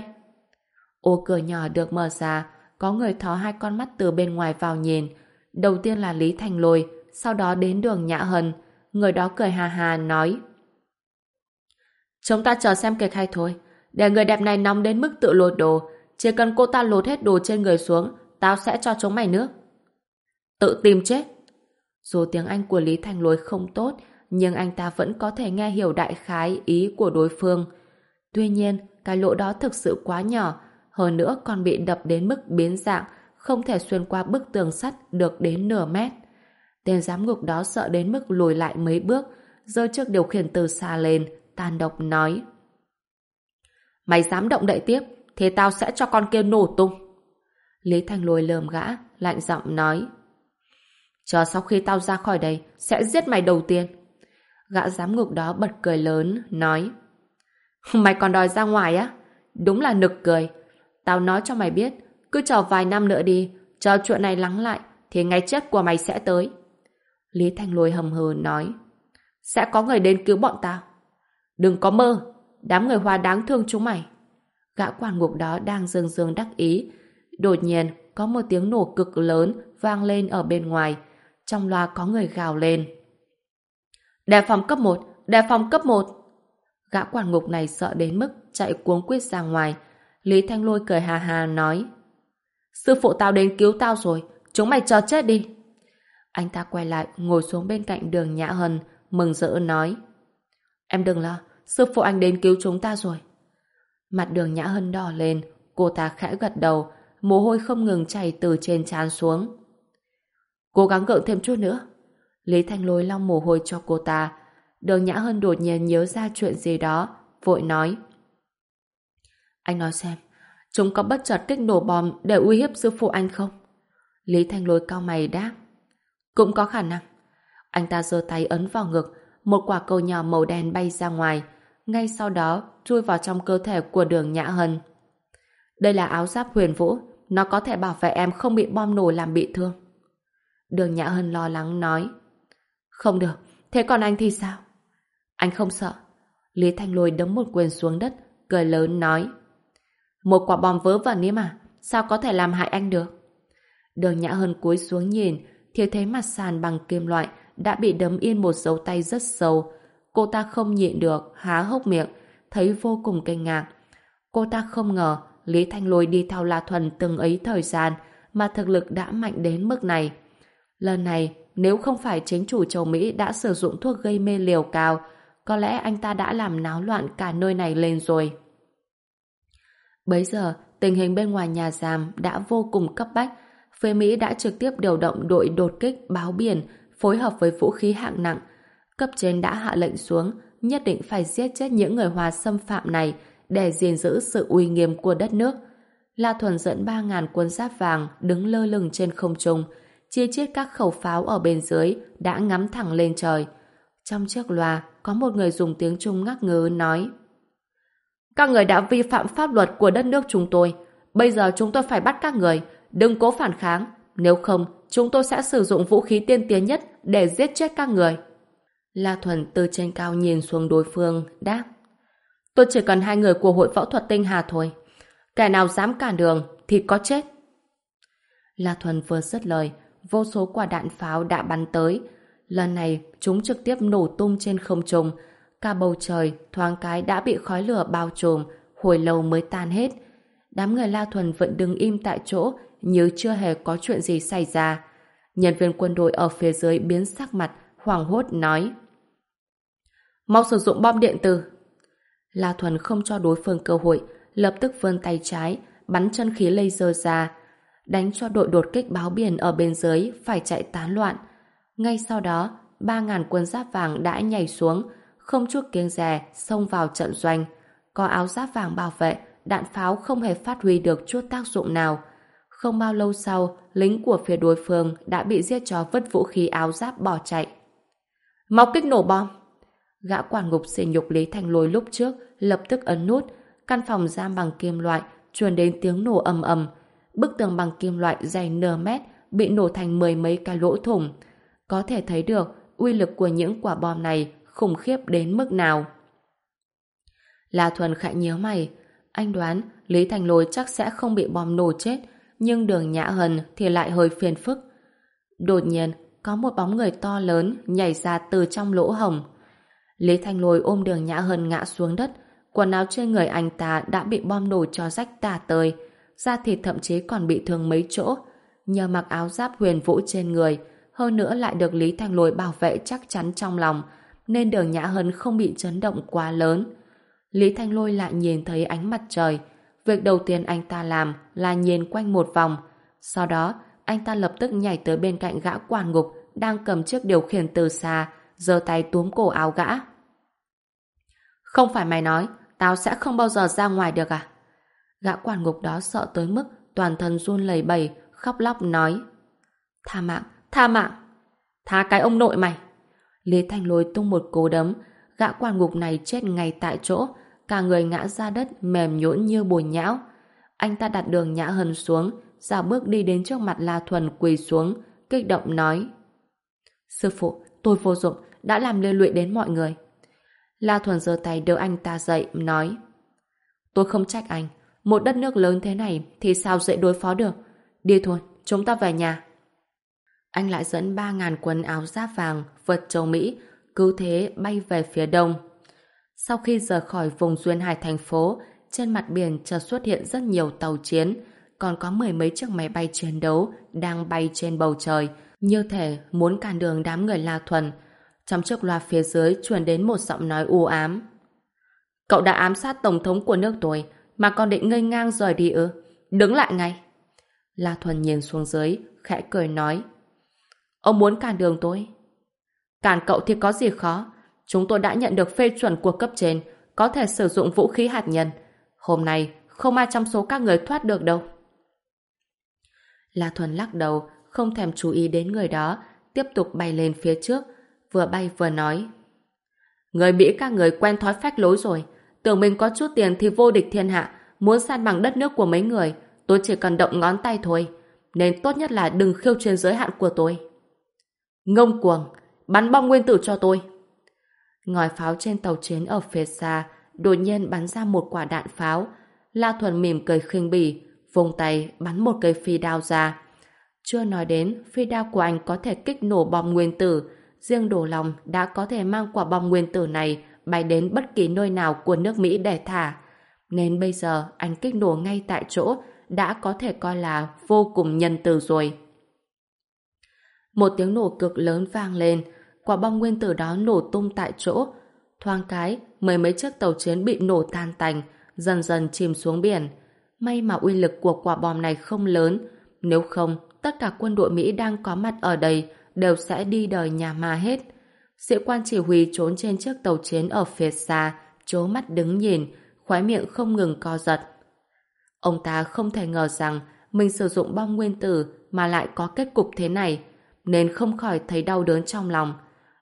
Ô cửa nhỏ được mở ra, có người thó hai con mắt từ bên ngoài vào nhìn. Đầu tiên là Lý Thanh Lôi, sau đó đến đường Nhã Hân. Người đó cười hà hà nói. Chúng ta chờ xem kịch hay thôi. Để người đẹp này nóng đến mức tự lột đồ. Chỉ cần cô ta lột hết đồ trên người xuống, tao sẽ cho chúng mày nước. Tự tìm chết. Dù tiếng Anh của Lý Thành lối không tốt, nhưng anh ta vẫn có thể nghe hiểu đại khái ý của đối phương. Tuy nhiên, cái lỗ đó thực sự quá nhỏ, hơn nữa còn bị đập đến mức biến dạng, không thể xuyên qua bức tường sắt được đến nửa mét. Tên giám ngục đó sợ đến mức lùi lại mấy bước, giơ trước điều khiển từ xa lên, tàn độc nói. Mày dám động đậy tiếp, thì tao sẽ cho con kia nổ tung. Lý Thanh lùi lơm gã, lạnh giọng nói. Chờ sau khi tao ra khỏi đây, sẽ giết mày đầu tiên. Gã giám ngục đó bật cười lớn, nói. Mày còn đòi ra ngoài á? Đúng là nực cười. Tao nói cho mày biết, cứ chờ vài năm nữa đi, chờ chuyện này lắng lại, thì ngày chết của mày sẽ tới. Lý Thanh Lôi hầm hừ nói, sẽ có người đến cứu bọn tao. Đừng có mơ, đám người hoa đáng thương chúng mày. Gã quản ngục đó đang dương dương đắc ý. Đột nhiên, có một tiếng nổ cực lớn vang lên ở bên ngoài. Trong loa có người gào lên. Đề phòng cấp 1, đề phòng cấp 1. Gã quản ngục này sợ đến mức chạy cuống quyết ra ngoài, Lý Thanh Lôi cười hà hà nói Sư phụ tao đến cứu tao rồi Chúng mày chờ chết đi Anh ta quay lại ngồi xuống bên cạnh đường Nhã Hân Mừng rỡ nói Em đừng lo Sư phụ anh đến cứu chúng ta rồi Mặt đường Nhã Hân đỏ lên Cô ta khẽ gật đầu Mồ hôi không ngừng chảy từ trên trán xuống Cố gắng gượng thêm chút nữa Lý Thanh Lôi lau mồ hôi cho cô ta Đường Nhã Hân đột nhiên nhớ ra chuyện gì đó Vội nói anh nói xem, Chúng có bất chợt kích nổ bom để uy hiếp sư phụ anh không? Lý Thanh Lôi cao mày đáp. Cũng có khả năng. Anh ta giơ tay ấn vào ngực, một quả cầu nhỏ màu đen bay ra ngoài, ngay sau đó chui vào trong cơ thể của đường Nhã Hân. Đây là áo giáp huyền vũ, nó có thể bảo vệ em không bị bom nổ làm bị thương. Đường Nhã Hân lo lắng nói. Không được, thế còn anh thì sao? Anh không sợ. Lý Thanh Lôi đấm một quyền xuống đất, cười lớn nói. Một quả bom vớ vẩn ấy mà, sao có thể làm hại anh được? Đường Nhã Hân cúi xuống nhìn, thì thấy mặt sàn bằng kim loại đã bị đấm in một dấu tay rất sâu. Cô ta không nhịn được, há hốc miệng, thấy vô cùng kinh ngạc. Cô ta không ngờ Lý Thanh Lôi đi theo La Thuần từng ấy thời gian mà thực lực đã mạnh đến mức này. Lần này, nếu không phải chính chủ châu Mỹ đã sử dụng thuốc gây mê liều cao, có lẽ anh ta đã làm náo loạn cả nơi này lên rồi. Bấy giờ, tình hình bên ngoài nhà giam đã vô cùng cấp bách. Phía Mỹ đã trực tiếp điều động đội đột kích báo biển phối hợp với vũ khí hạng nặng. Cấp trên đã hạ lệnh xuống nhất định phải giết chết những người hòa xâm phạm này để gìn giữ sự uy nghiêm của đất nước. La Thuần dẫn 3.000 quân giáp vàng đứng lơ lửng trên không trung, chia chiết các khẩu pháo ở bên dưới đã ngắm thẳng lên trời. Trong chiếc loa, có một người dùng tiếng Trung ngắc ngứ nói Các người đã vi phạm pháp luật của đất nước chúng tôi. Bây giờ chúng tôi phải bắt các người. Đừng cố phản kháng. Nếu không, chúng tôi sẽ sử dụng vũ khí tiên tiến nhất để giết chết các người. La Thuần từ trên cao nhìn xuống đối phương, đáp Tôi chỉ cần hai người của hội phẫu thuật tinh hà thôi. Kẻ nào dám cản đường thì có chết. La Thuần vừa dứt lời, vô số quả đạn pháo đã bắn tới. Lần này, chúng trực tiếp nổ tung trên không trung. Cả bầu trời, thoáng cái đã bị khói lửa bao trùm, hồi lâu mới tan hết. Đám người La Thuần vẫn đứng im tại chỗ, như chưa hề có chuyện gì xảy ra. Nhân viên quân đội ở phía dưới biến sắc mặt, hoảng hốt nói. Mau sử dụng bom điện tử. La Thuần không cho đối phương cơ hội, lập tức vươn tay trái, bắn chân khí laser ra, đánh cho đội đột kích báo biển ở bên dưới phải chạy tán loạn. Ngay sau đó, 3.000 quân giáp vàng đã nhảy xuống, không chút kiêng rè xông vào trận doanh. Có áo giáp vàng bảo vệ, đạn pháo không hề phát huy được chút tác dụng nào. Không bao lâu sau, lính của phía đối phương đã bị giết cho vứt vũ khí áo giáp bỏ chạy. Mau kích nổ bom! Gã quản ngục xỉ nhục Lý Thành Lôi lúc trước lập tức ấn nút, căn phòng giam bằng kim loại truyền đến tiếng nổ ầm ầm. Bức tường bằng kim loại dày nửa mét bị nổ thành mười mấy cái lỗ thủng. Có thể thấy được uy lực của những quả bom này khủng khiếp đến mức nào. La Thuần khẽ nhớ mày. Anh đoán Lý Thành Lôi chắc sẽ không bị bom nổ chết, nhưng đường Nhã Hân thì lại hơi phiền phức. Đột nhiên, có một bóng người to lớn nhảy ra từ trong lỗ hồng. Lý Thanh Lôi ôm đường Nhã Hân ngã xuống đất, quần áo trên người anh ta đã bị bom nổ cho rách tả tơi, da thịt thậm chí còn bị thương mấy chỗ. Nhờ mặc áo giáp huyền vũ trên người, hơn nữa lại được Lý Thanh Lôi bảo vệ chắc chắn trong lòng, nên đường Nhã Hân không bị chấn động quá lớn. Lý Thanh Lôi lại nhìn thấy ánh mặt trời. Việc đầu tiên anh ta làm là nhìn quanh một vòng. Sau đó, anh ta lập tức nhảy tới bên cạnh gã quản ngục đang cầm chiếc điều khiển từ xa, giơ tay túm cổ áo gã. Không phải mày nói, tao sẽ không bao giờ ra ngoài được à? Gã quản ngục đó sợ tới mức toàn thân run lẩy bẩy, khóc lóc nói. Tha mạng, tha mạng. Tha cái ông nội mày. Lý Thanh Lôi tung một cú đấm, gã quản ngục này chết ngay tại chỗ, cả người ngã ra đất mềm nhũn như bùi nhão. Anh ta đặt đường nhã hân xuống, ra bước đi đến trước mặt La Thuần quỳ xuống, kích động nói. Sư phụ, tôi vô dụng, đã làm lê lụy đến mọi người. La Thuần giơ tay đỡ anh ta dậy, nói Tôi không trách anh. Một đất nước lớn thế này thì sao dễ đối phó được. Đi thôi, chúng ta về nhà. Anh lại dẫn 3.000 quần áo giáp vàng vượt châu Mỹ, cứ thế bay về phía đông. Sau khi rời khỏi vùng duyên hải thành phố, trên mặt biển chợt xuất hiện rất nhiều tàu chiến, còn có mười mấy chiếc máy bay chiến đấu đang bay trên bầu trời, như thể muốn cản đường đám người La Thuần, trong chiếc loa phía dưới truyền đến một giọng nói u ám. Cậu đã ám sát tổng thống của nước tôi, mà còn định ngây ngang rời đi ư? Đứng lại ngay! La Thuần nhìn xuống dưới, khẽ cười nói. Ông muốn cản đường tôi? Cản cậu thì có gì khó. Chúng tôi đã nhận được phê chuẩn của cấp trên, có thể sử dụng vũ khí hạt nhân. Hôm nay, không ai trong số các người thoát được đâu. La Thuần lắc đầu, không thèm chú ý đến người đó, tiếp tục bay lên phía trước, vừa bay vừa nói. Người Mỹ các người quen thói phách lối rồi, tưởng mình có chút tiền thì vô địch thiên hạ, muốn san bằng đất nước của mấy người, tôi chỉ cần động ngón tay thôi, nên tốt nhất là đừng khiêu chiến giới hạn của tôi. Ngông cuồng, bắn bom nguyên tử cho tôi. Ngòi pháo trên tàu chiến ở phía xa đột nhiên bắn ra một quả đạn pháo. La Thuần mỉm cười khinh bỉ, vùng tay bắn một cây phi đao ra. Chưa nói đến, phi đao của anh có thể kích nổ bom nguyên tử. Riêng đồ lòng đã có thể mang quả bom nguyên tử này bay đến bất kỳ nơi nào của nước Mỹ để thả. Nên bây giờ anh kích nổ ngay tại chỗ đã có thể coi là vô cùng nhân từ rồi. Một tiếng nổ cực lớn vang lên, quả bom nguyên tử đó nổ tung tại chỗ. Thoáng cái, mấy mấy chiếc tàu chiến bị nổ tan tành, dần dần chìm xuống biển. May mà uy lực của quả bom này không lớn, nếu không, tất cả quân đội Mỹ đang có mặt ở đây đều sẽ đi đời nhà ma hết. Sĩ quan chỉ huy trốn trên chiếc tàu chiến ở phía xa, chố mắt đứng nhìn, khóe miệng không ngừng co giật. Ông ta không thể ngờ rằng mình sử dụng bom nguyên tử mà lại có kết cục thế này, nên không khỏi thấy đau đớn trong lòng.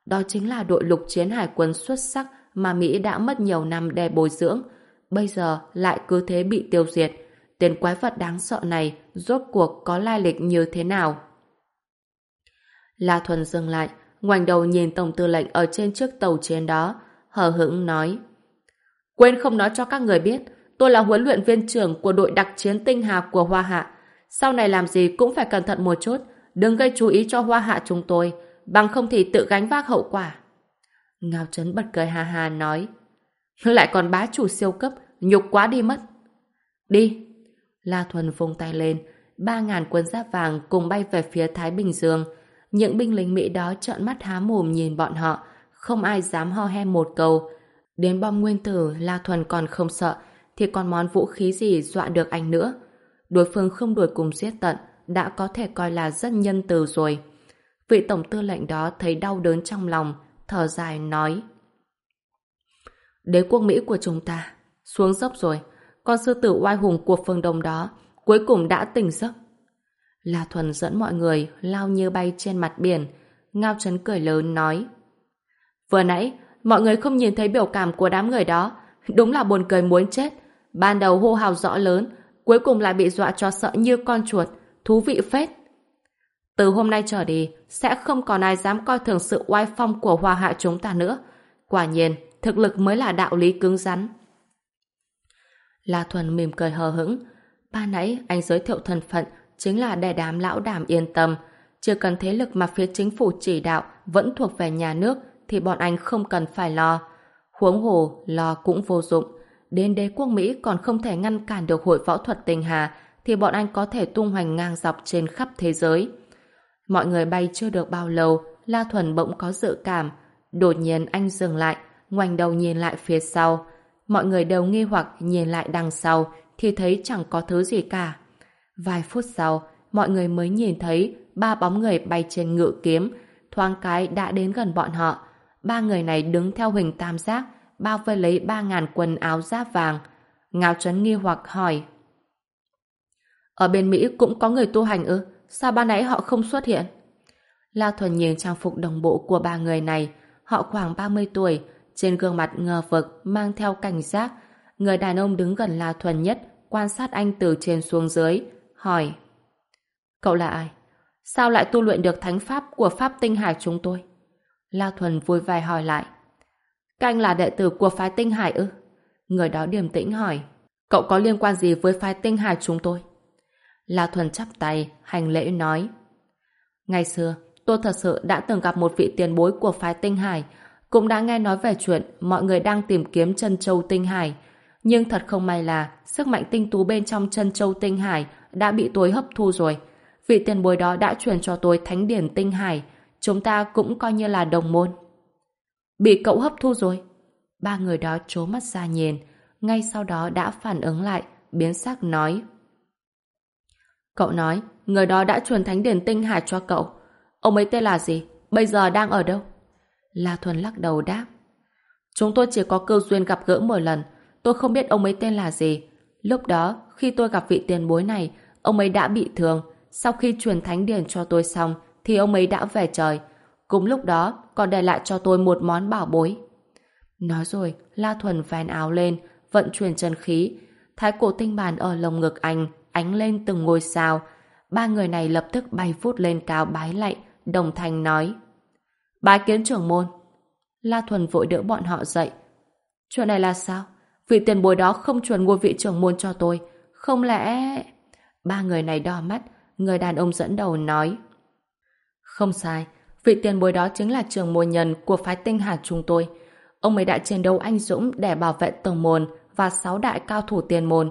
Đó chính là đội lục chiến hải quân xuất sắc mà Mỹ đã mất nhiều năm để bồi dưỡng, bây giờ lại cứ thế bị tiêu diệt. Tên quái vật đáng sợ này rốt cuộc có lai lịch như thế nào? La Thuần dừng lại, ngoảnh đầu nhìn Tổng tư lệnh ở trên chiếc tàu chiến đó, hờ hững nói. Quên không nói cho các người biết, tôi là huấn luyện viên trưởng của đội đặc chiến tinh hà của Hoa Hạ. Sau này làm gì cũng phải cẩn thận một chút, đừng gây chú ý cho Hoa Hạ chúng tôi, bằng không thì tự gánh vác hậu quả. Ngao Trấn bật cười hà hà nói, lại còn bá chủ siêu cấp, nhục quá đi mất. Đi. La Thuần vung tay lên, ba ngàn quân giáp vàng cùng bay về phía Thái Bình Dương. Những binh lính Mỹ đó trợn mắt há mồm nhìn bọn họ, không ai dám ho he một câu. Đến bom nguyên tử, La Thuần còn không sợ, thì còn món vũ khí gì dọa được anh nữa. Đối phương không đuổi cùng giết tận, đã có thể coi là rất nhân từ rồi. Vị tổng tư lệnh đó thấy đau đớn trong lòng, thở dài nói. Đế quốc Mỹ của chúng ta, xuống dốc rồi, con sư tử oai hùng của phương đông đó cuối cùng đã tỉnh giấc. La Thuần dẫn mọi người lao như bay trên mặt biển, Ngao Trấn cười lớn nói. Vừa nãy, mọi người không nhìn thấy biểu cảm của đám người đó, đúng là buồn cười muốn chết. Ban đầu hô hào rõ lớn, cuối cùng lại bị dọa cho sợ như con chuột, thú vị phết. Từ hôm nay trở đi, sẽ không còn ai dám coi thường sự oai phong của hoa hạ chúng ta nữa. Quả nhiên, thực lực mới là đạo lý cứng rắn. La Thuần mỉm cười hờ hững. Ba nãy anh giới thiệu thân phận chính là để đám lão đảm yên tâm. Chưa cần thế lực mà phía chính phủ chỉ đạo vẫn thuộc về nhà nước thì bọn anh không cần phải lo. Huống hồ, lo cũng vô dụng. Đến đế quốc Mỹ còn không thể ngăn cản được hội võ thuật tình hà thì bọn anh có thể tung hoành ngang dọc trên khắp thế giới. Mọi người bay chưa được bao lâu, La Thuần bỗng có dự cảm. Đột nhiên anh dừng lại, ngoảnh đầu nhìn lại phía sau. Mọi người đều nghi hoặc nhìn lại đằng sau thì thấy chẳng có thứ gì cả. Vài phút sau, mọi người mới nhìn thấy ba bóng người bay trên ngự kiếm, thoáng cái đã đến gần bọn họ. Ba người này đứng theo hình tam giác, bao vây lấy ba ngàn quần áo giáp vàng. Ngao Trấn nghi hoặc hỏi. Ở bên Mỹ cũng có người tu hành ư? Sao ban nãy họ không xuất hiện? La Thuần nhìn trang phục đồng bộ của ba người này. Họ khoảng 30 tuổi, trên gương mặt ngờ vực mang theo cảnh giác. Người đàn ông đứng gần La Thuần nhất quan sát anh từ trên xuống dưới, hỏi Cậu là ai? Sao lại tu luyện được thánh pháp của Pháp Tinh Hải chúng tôi? La Thuần vui vẻ hỏi lại Canh là đệ tử của phái Tinh Hải ư? Người đó điềm tĩnh hỏi Cậu có liên quan gì với phái Tinh Hải chúng tôi? La Thuần chắp tay, hành lễ nói Ngày xưa, tôi thật sự đã từng gặp một vị tiền bối của phái Tinh Hải cũng đã nghe nói về chuyện mọi người đang tìm kiếm chân châu Tinh Hải nhưng thật không may là sức mạnh tinh tú bên trong chân châu Tinh Hải đã bị tôi hấp thu rồi. Vị tiền bối đó đã truyền cho tôi thánh điển Tinh Hải. Chúng ta cũng coi như là đồng môn. Bị cậu hấp thu rồi. Ba người đó trố mắt ra nhìn. Ngay sau đó đã phản ứng lại, biến sắc nói. Cậu nói, người đó đã truyền thánh điển Tinh Hải cho cậu. Ông ấy tên là gì? Bây giờ đang ở đâu? La Thuần lắc đầu đáp. Chúng tôi chỉ có cơ duyên gặp gỡ một lần, Tôi không biết ông ấy tên là gì. Lúc đó, khi tôi gặp vị tiền bối này, ông ấy đã bị thương. Sau khi truyền thánh điển cho tôi xong, thì ông ấy đã về trời. Cùng lúc đó, còn để lại cho tôi một món bảo bối. Nói rồi, La Thuần vén áo lên, vận chuyển chân khí. Thái cổ tinh bàn ở lồng ngực anh, ánh lên từng ngôi sao. Ba người này lập tức bay phút lên cao bái lạy, đồng thanh nói. Bái kiến trưởng môn. La Thuần vội đỡ bọn họ dậy. Chuyện này là sao? Vị tiền bối đó không chuẩn ngôi vị trưởng môn cho tôi. Không lẽ... Ba người này đo mắt, người đàn ông dẫn đầu nói. Không sai, vị tiền bối đó chính là trưởng môn nhân của phái tinh hà chúng tôi. Ông ấy đã chiến đấu anh dũng để bảo vệ tổng môn và sáu đại cao thủ tiền môn.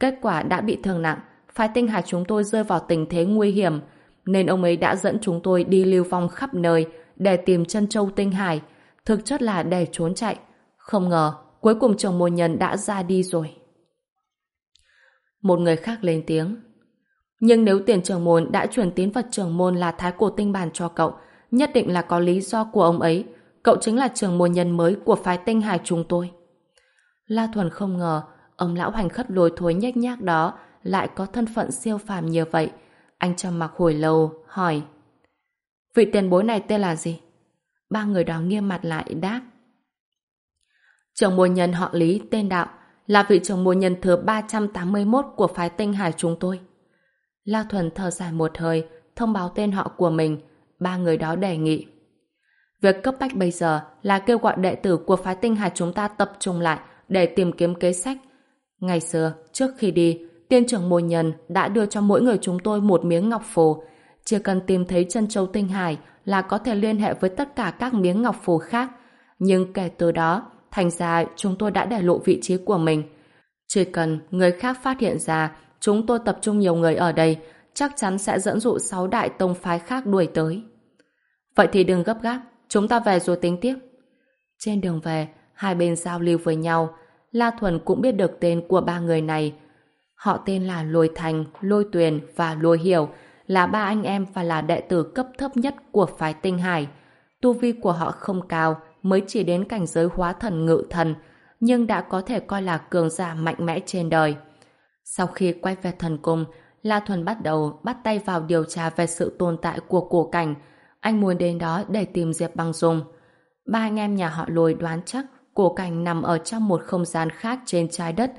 Kết quả đã bị thương nặng, phái tinh hà chúng tôi rơi vào tình thế nguy hiểm, nên ông ấy đã dẫn chúng tôi đi lưu vong khắp nơi để tìm chân châu tinh hải, thực chất là để trốn chạy. Không ngờ, cuối cùng chồng môn nhân đã ra đi rồi. Một người khác lên tiếng. Nhưng nếu tiền trưởng môn đã chuyển tín vật trưởng môn là thái cổ tinh bản cho cậu, nhất định là có lý do của ông ấy. Cậu chính là trưởng môn nhân mới của phái tinh hải chúng tôi. La Thuần không ngờ, ông lão hành khất lôi thối nhếch nhác đó lại có thân phận siêu phàm như vậy. Anh trầm mặc hồi lâu, hỏi. Vị tiền bối này tên là gì? Ba người đó nghiêm mặt lại đáp. Trưởng môn nhân họ Lý tên Đạo là vị trưởng môn nhân thứ 381 của phái tinh hải chúng tôi. La Thuần thở dài một hơi, thông báo tên họ của mình. Ba người đó đề nghị. Việc cấp bách bây giờ là kêu gọi đệ tử của phái tinh hải chúng ta tập trung lại để tìm kiếm kế sách. Ngày xưa, trước khi đi, tiên trưởng môn nhân đã đưa cho mỗi người chúng tôi một miếng ngọc phù. Chỉ cần tìm thấy chân châu tinh hải là có thể liên hệ với tất cả các miếng ngọc phù khác. Nhưng kể từ đó, thành ra chúng tôi đã để lộ vị trí của mình. Chỉ cần người khác phát hiện ra chúng tôi tập trung nhiều người ở đây, chắc chắn sẽ dẫn dụ sáu đại tông phái khác đuổi tới. Vậy thì đừng gấp gáp, chúng ta về rồi tính tiếp. Trên đường về, hai bên giao lưu với nhau, La Thuần cũng biết được tên của ba người này. Họ tên là Lôi Thành, Lôi Tuyền và Lôi Hiểu, là ba anh em và là đệ tử cấp thấp nhất của phái Tinh Hải. Tu vi của họ không cao, mới chỉ đến cảnh giới hóa thần ngự thần, nhưng đã có thể coi là cường giả mạnh mẽ trên đời. Sau khi quay về thần cung, La Thuần bắt đầu bắt tay vào điều tra về sự tồn tại của cổ cảnh. Anh muốn đến đó để tìm Diệp Băng Dung. Ba anh em nhà họ lùi đoán chắc cổ cảnh nằm ở trong một không gian khác trên trái đất.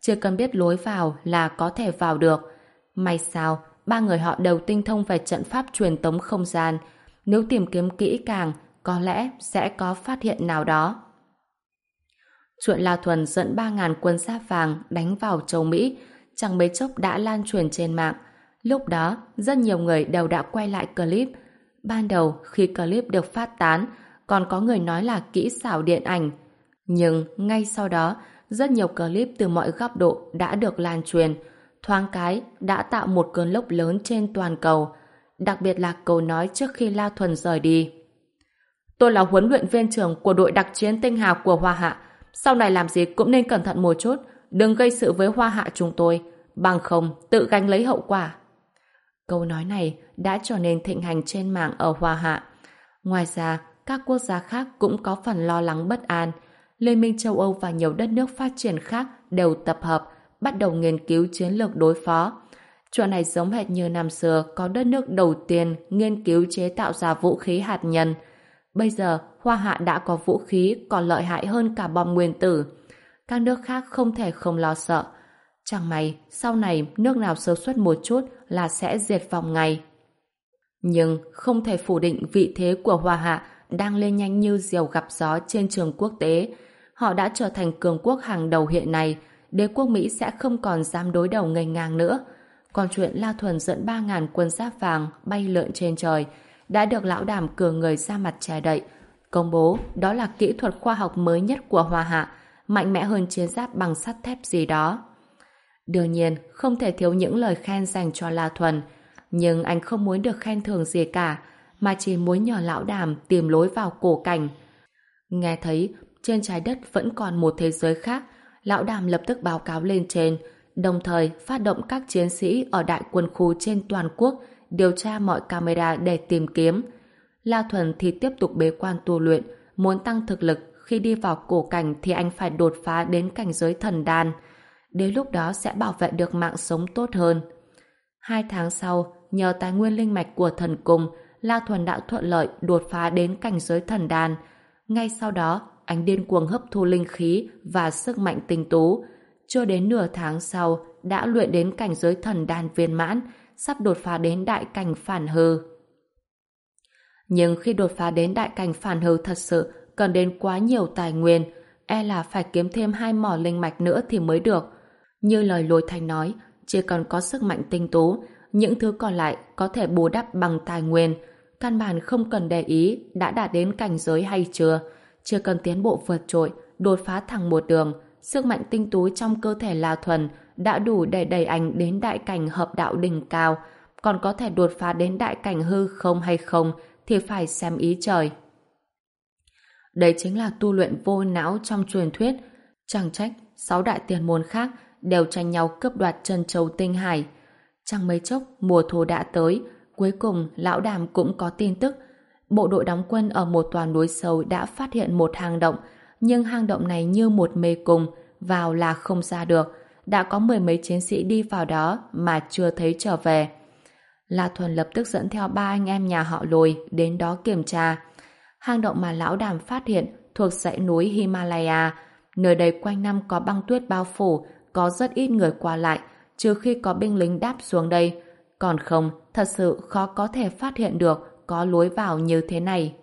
Chưa cần biết lối vào là có thể vào được. May sao, ba người họ đều tinh thông về trận pháp truyền tống không gian. Nếu tìm kiếm kỹ càng, có lẽ sẽ có phát hiện nào đó. Chuyện La Thuần dẫn 3.000 quân giáp vàng đánh vào châu Mỹ, chẳng mấy chốc đã lan truyền trên mạng. Lúc đó, rất nhiều người đều đã quay lại clip. Ban đầu, khi clip được phát tán, còn có người nói là kỹ xảo điện ảnh. Nhưng, ngay sau đó, rất nhiều clip từ mọi góc độ đã được lan truyền, thoáng cái đã tạo một cơn lốc lớn trên toàn cầu, đặc biệt là câu nói trước khi La Thuần rời đi. Tôi là huấn luyện viên trưởng của đội đặc chiến tinh hà của Hoa Hạ, sau này làm gì cũng nên cẩn thận một chút, đừng gây sự với Hoa Hạ chúng tôi, bằng không tự gánh lấy hậu quả. Câu nói này đã trở nên thịnh hành trên mạng ở Hoa Hạ. Ngoài ra, các quốc gia khác cũng có phần lo lắng bất an. Liên minh châu Âu và nhiều đất nước phát triển khác đều tập hợp, bắt đầu nghiên cứu chiến lược đối phó. Chuyện này giống hệt như năm xưa có đất nước đầu tiên nghiên cứu chế tạo ra vũ khí hạt nhân. Bây giờ, Hoa Hạ đã có vũ khí còn lợi hại hơn cả bom nguyên tử. Các nước khác không thể không lo sợ. Chẳng may, sau này nước nào sơ suất một chút là sẽ diệt vong ngay. Nhưng không thể phủ định vị thế của Hoa Hạ đang lên nhanh như diều gặp gió trên trường quốc tế. Họ đã trở thành cường quốc hàng đầu hiện nay, đế quốc Mỹ sẽ không còn dám đối đầu ngành ngang nữa. Còn chuyện La Thuần dẫn 3.000 quân giáp vàng bay lượn trên trời đã được lão đàm cử người ra mặt che đậy, công bố đó là kỹ thuật khoa học mới nhất của Hoa Hạ, mạnh mẽ hơn chiến giáp bằng sắt thép gì đó. Đương nhiên, không thể thiếu những lời khen dành cho La Thuần, nhưng anh không muốn được khen thưởng gì cả, mà chỉ muốn nhờ lão đàm tìm lối vào cổ cảnh. Nghe thấy trên trái đất vẫn còn một thế giới khác, lão đàm lập tức báo cáo lên trên, đồng thời phát động các chiến sĩ ở đại quân khu trên toàn quốc điều tra mọi camera để tìm kiếm. La Thuần thì tiếp tục bế quan tu luyện, muốn tăng thực lực khi đi vào cổ cảnh thì anh phải đột phá đến cảnh giới thần đan. đến lúc đó sẽ bảo vệ được mạng sống tốt hơn. Hai tháng sau, nhờ tài nguyên linh mạch của thần cung, La Thuần đã thuận lợi đột phá đến cảnh giới thần đàn. Ngay sau đó, anh điên cuồng hấp thu linh khí và sức mạnh tinh tú. Chưa đến nửa tháng sau, đã luyện đến cảnh giới thần đàn viên mãn, sắp đột phá đến đại cảnh phản hờ. Nhưng khi đột phá đến đại cảnh phản hờ thật sự cần đến quá nhiều tài nguyên, e là phải kiếm thêm hai mỏ linh mạch nữa thì mới được. Như lời lôi Thanh nói, chỉ cần có sức mạnh tinh tú, những thứ còn lại có thể bù đắp bằng tài nguyên. Căn bản không cần để ý đã đạt đến cảnh giới hay chưa. Chưa cần tiến bộ vượt trội, đột phá thẳng một đường, sức mạnh tinh tú trong cơ thể là Thuần đã đủ để đẩy anh đến đại cảnh hợp đạo đỉnh cao, còn có thể đột phá đến đại cảnh hư không hay không thì phải xem ý trời. Đây chính là tu luyện vô não trong truyền thuyết. Chẳng trách, sáu đại tiền môn khác đều tranh nhau cướp đoạt chân châu tinh hải. Chẳng mấy chốc, mùa thu đã tới, cuối cùng lão đàm cũng có tin tức. Bộ đội đóng quân ở một toàn núi sâu đã phát hiện một hang động, nhưng hang động này như một mê cung, vào là không ra được. Đã có mười mấy chiến sĩ đi vào đó mà chưa thấy trở về. La Thuần lập tức dẫn theo ba anh em nhà họ lùi đến đó kiểm tra. Hang động mà lão đàm phát hiện thuộc dãy núi Himalaya. Nơi đây quanh năm có băng tuyết bao phủ, có rất ít người qua lại, trừ khi có binh lính đáp xuống đây. Còn không, thật sự khó có thể phát hiện được có lối vào như thế này.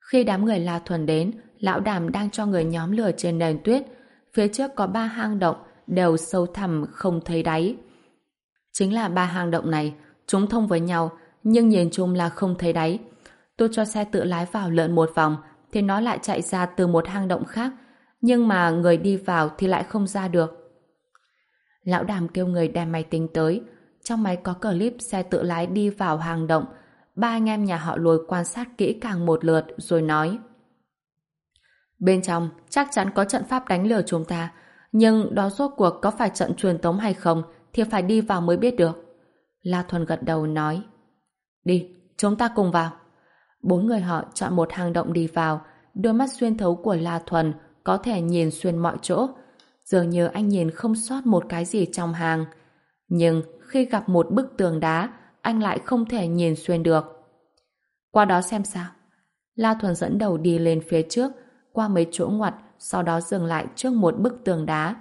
Khi đám người La Thuần đến, lão đàm đang cho người nhóm lửa trên nền tuyết. Phía trước có ba hang động, đều sâu thẳm không thấy đáy. Chính là ba hang động này, chúng thông với nhau, nhưng nhìn chung là không thấy đáy. Tôi cho xe tự lái vào lượn một vòng, thì nó lại chạy ra từ một hang động khác, nhưng mà người đi vào thì lại không ra được. Lão đàm kêu người đem máy tính tới, trong máy có clip xe tự lái đi vào hang động, ba anh em nhà họ lùi quan sát kỹ càng một lượt rồi nói Bên trong chắc chắn có trận pháp đánh lừa chúng ta, nhưng đó rốt cuộc có phải trận truyền tống hay không thì phải đi vào mới biết được. La Thuần gật đầu nói Đi, chúng ta cùng vào. Bốn người họ chọn một hang động đi vào, đôi mắt xuyên thấu của La Thuần có thể nhìn xuyên mọi chỗ. Dường như anh nhìn không sót một cái gì trong hàng. Nhưng khi gặp một bức tường đá, anh lại không thể nhìn xuyên được. Qua đó xem sao. La Thuần dẫn đầu đi lên phía trước, qua mấy chỗ ngoặt, sau đó dừng lại trước một bức tường đá.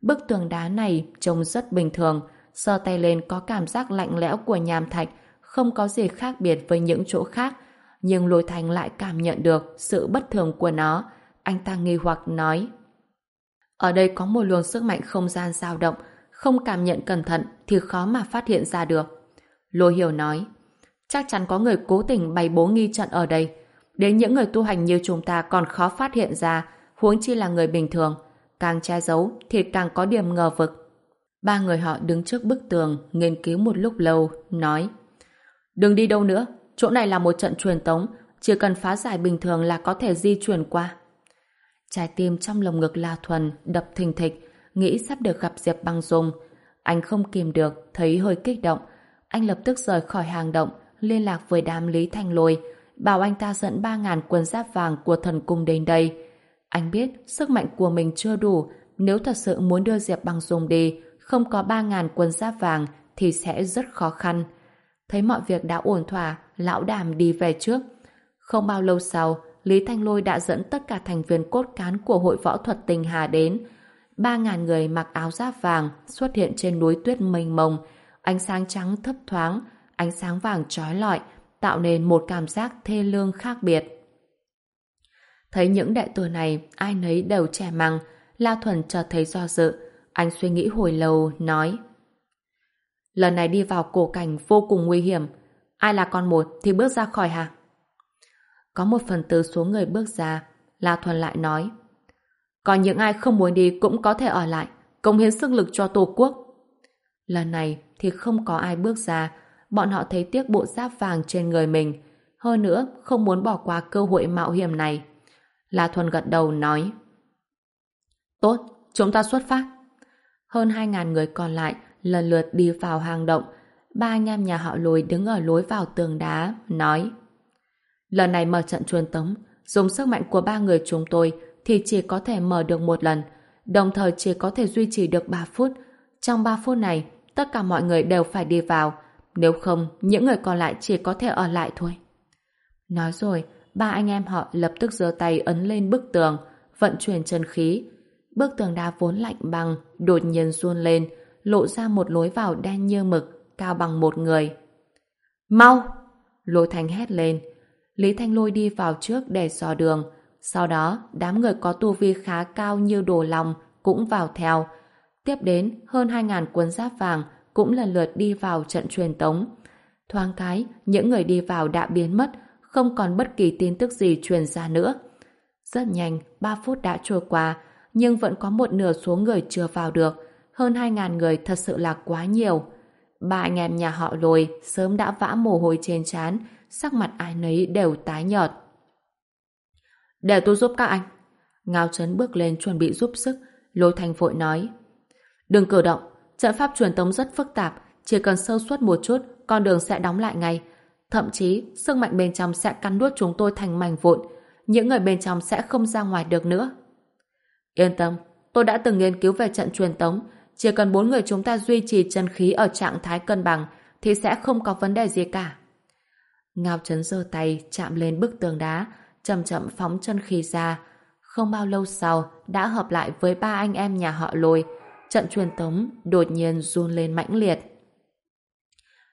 Bức tường đá này trông rất bình thường, sơ tay lên có cảm giác lạnh lẽo của nhàm thạch, không có gì khác biệt với những chỗ khác, nhưng Lôi Thành lại cảm nhận được sự bất thường của nó. Anh ta nghi hoặc nói Ở đây có một luồng sức mạnh không gian dao động, không cảm nhận cẩn thận thì khó mà phát hiện ra được. Lôi Hiểu nói Chắc chắn có người cố tình bày bố nghi trận ở đây. Đến những người tu hành như chúng ta còn khó phát hiện ra, huống chi là người bình thường. Càng che giấu thì càng có điểm ngờ vực. Ba người họ đứng trước bức tường, nghiên cứu một lúc lâu, nói Đừng đi đâu nữa, chỗ này là một trận truyền tống, chỉ cần phá giải bình thường là có thể di chuyển qua. Trái tim trong lồng ngực La Thuần đập thình thịch, nghĩ sắp được gặp Diệp Băng Dung. Anh không kìm được, thấy hơi kích động. Anh lập tức rời khỏi hang động, liên lạc với đám Lý Thanh Lôi, bảo anh ta dẫn 3.000 quân giáp vàng của thần cung đến đây. Anh biết sức mạnh của mình chưa đủ, nếu thật sự muốn đưa Diệp Băng Dung đi, không có 3.000 quân giáp vàng thì sẽ rất khó khăn. Thấy mọi việc đã ổn thỏa, lão đàm đi về trước. Không bao lâu sau, Lý Thanh Lôi đã dẫn tất cả thành viên cốt cán của hội võ thuật tình Hà đến. 3.000 người mặc áo giáp vàng xuất hiện trên núi tuyết mênh mông, ánh sáng trắng thấp thoáng, ánh sáng vàng trói lọi, tạo nên một cảm giác thê lương khác biệt. Thấy những đệ tử này, ai nấy đều trẻ măng, La Thuần chợt thấy do dự. Anh suy nghĩ hồi lâu, nói Lần này đi vào cổ cảnh vô cùng nguy hiểm. Ai là con một thì bước ra khỏi hàng. Có một phần tư số người bước ra, La Thuần lại nói Còn những ai không muốn đi cũng có thể ở lại, cống hiến sức lực cho Tổ quốc. Lần này thì không có ai bước ra, bọn họ thấy tiếc bộ giáp vàng trên người mình. Hơn nữa, không muốn bỏ qua cơ hội mạo hiểm này. La Thuần gật đầu nói Tốt, chúng ta xuất phát. Hơn 2.000 người còn lại lần lượt đi vào hang động. Ba anh em nhà họ lùi đứng ở lối vào tường đá, nói Lần này mở trận truyền tống, dùng sức mạnh của ba người chúng tôi thì chỉ có thể mở được một lần. đồng thời chỉ có thể duy trì được 3 phút. Trong 3 phút này, tất cả mọi người đều phải đi vào, nếu không, những người còn lại chỉ có thể ở lại thôi. Nói rồi, ba anh em họ lập tức giơ tay ấn lên bức tường, vận chuyển chân khí. Bức tường đá vốn lạnh bằng đột nhiên run lên, lộ ra một lối vào đen như mực, cao bằng một người. Mau! Lôi Thanh hét lên. Lý Thanh Lôi đi vào trước để dò đường. Sau đó, đám người có tu vi khá cao như đồ lòng cũng vào theo. Tiếp đến, hơn 2.000 quân giáp vàng cũng lần lượt đi vào trận truyền tống. Thoáng cái, những người đi vào đã biến mất, không còn bất kỳ tin tức gì truyền ra nữa. Rất nhanh, 3 phút đã trôi qua, nhưng vẫn có một nửa số người chưa vào được. Hơn 2.000 người thật sự là quá nhiều. Ba anh em nhà họ lồi sớm đã vã mồ hôi trên trán, sắc mặt ai nấy đều tái nhợt. Để tôi giúp các anh. Ngao Trấn bước lên chuẩn bị giúp sức, lôi thành vội nói. Đừng cử động, trận pháp truyền tống rất phức tạp, chỉ cần sơ suất một chút, con đường sẽ đóng lại ngay. Thậm chí, sức mạnh bên trong sẽ cắn đuốt chúng tôi thành mảnh vụn. Những người bên trong sẽ không ra ngoài được nữa. Yên tâm, tôi đã từng nghiên cứu về trận truyền tống. Chỉ cần bốn người chúng ta duy trì chân khí ở trạng thái cân bằng, thì sẽ không có vấn đề gì cả. Ngao chấn giơ tay chạm lên bức tường đá, chậm chậm phóng chân khí ra. Không bao lâu sau, đã hợp lại với ba anh em nhà họ lôi. Trận truyền tống đột nhiên run lên mãnh liệt.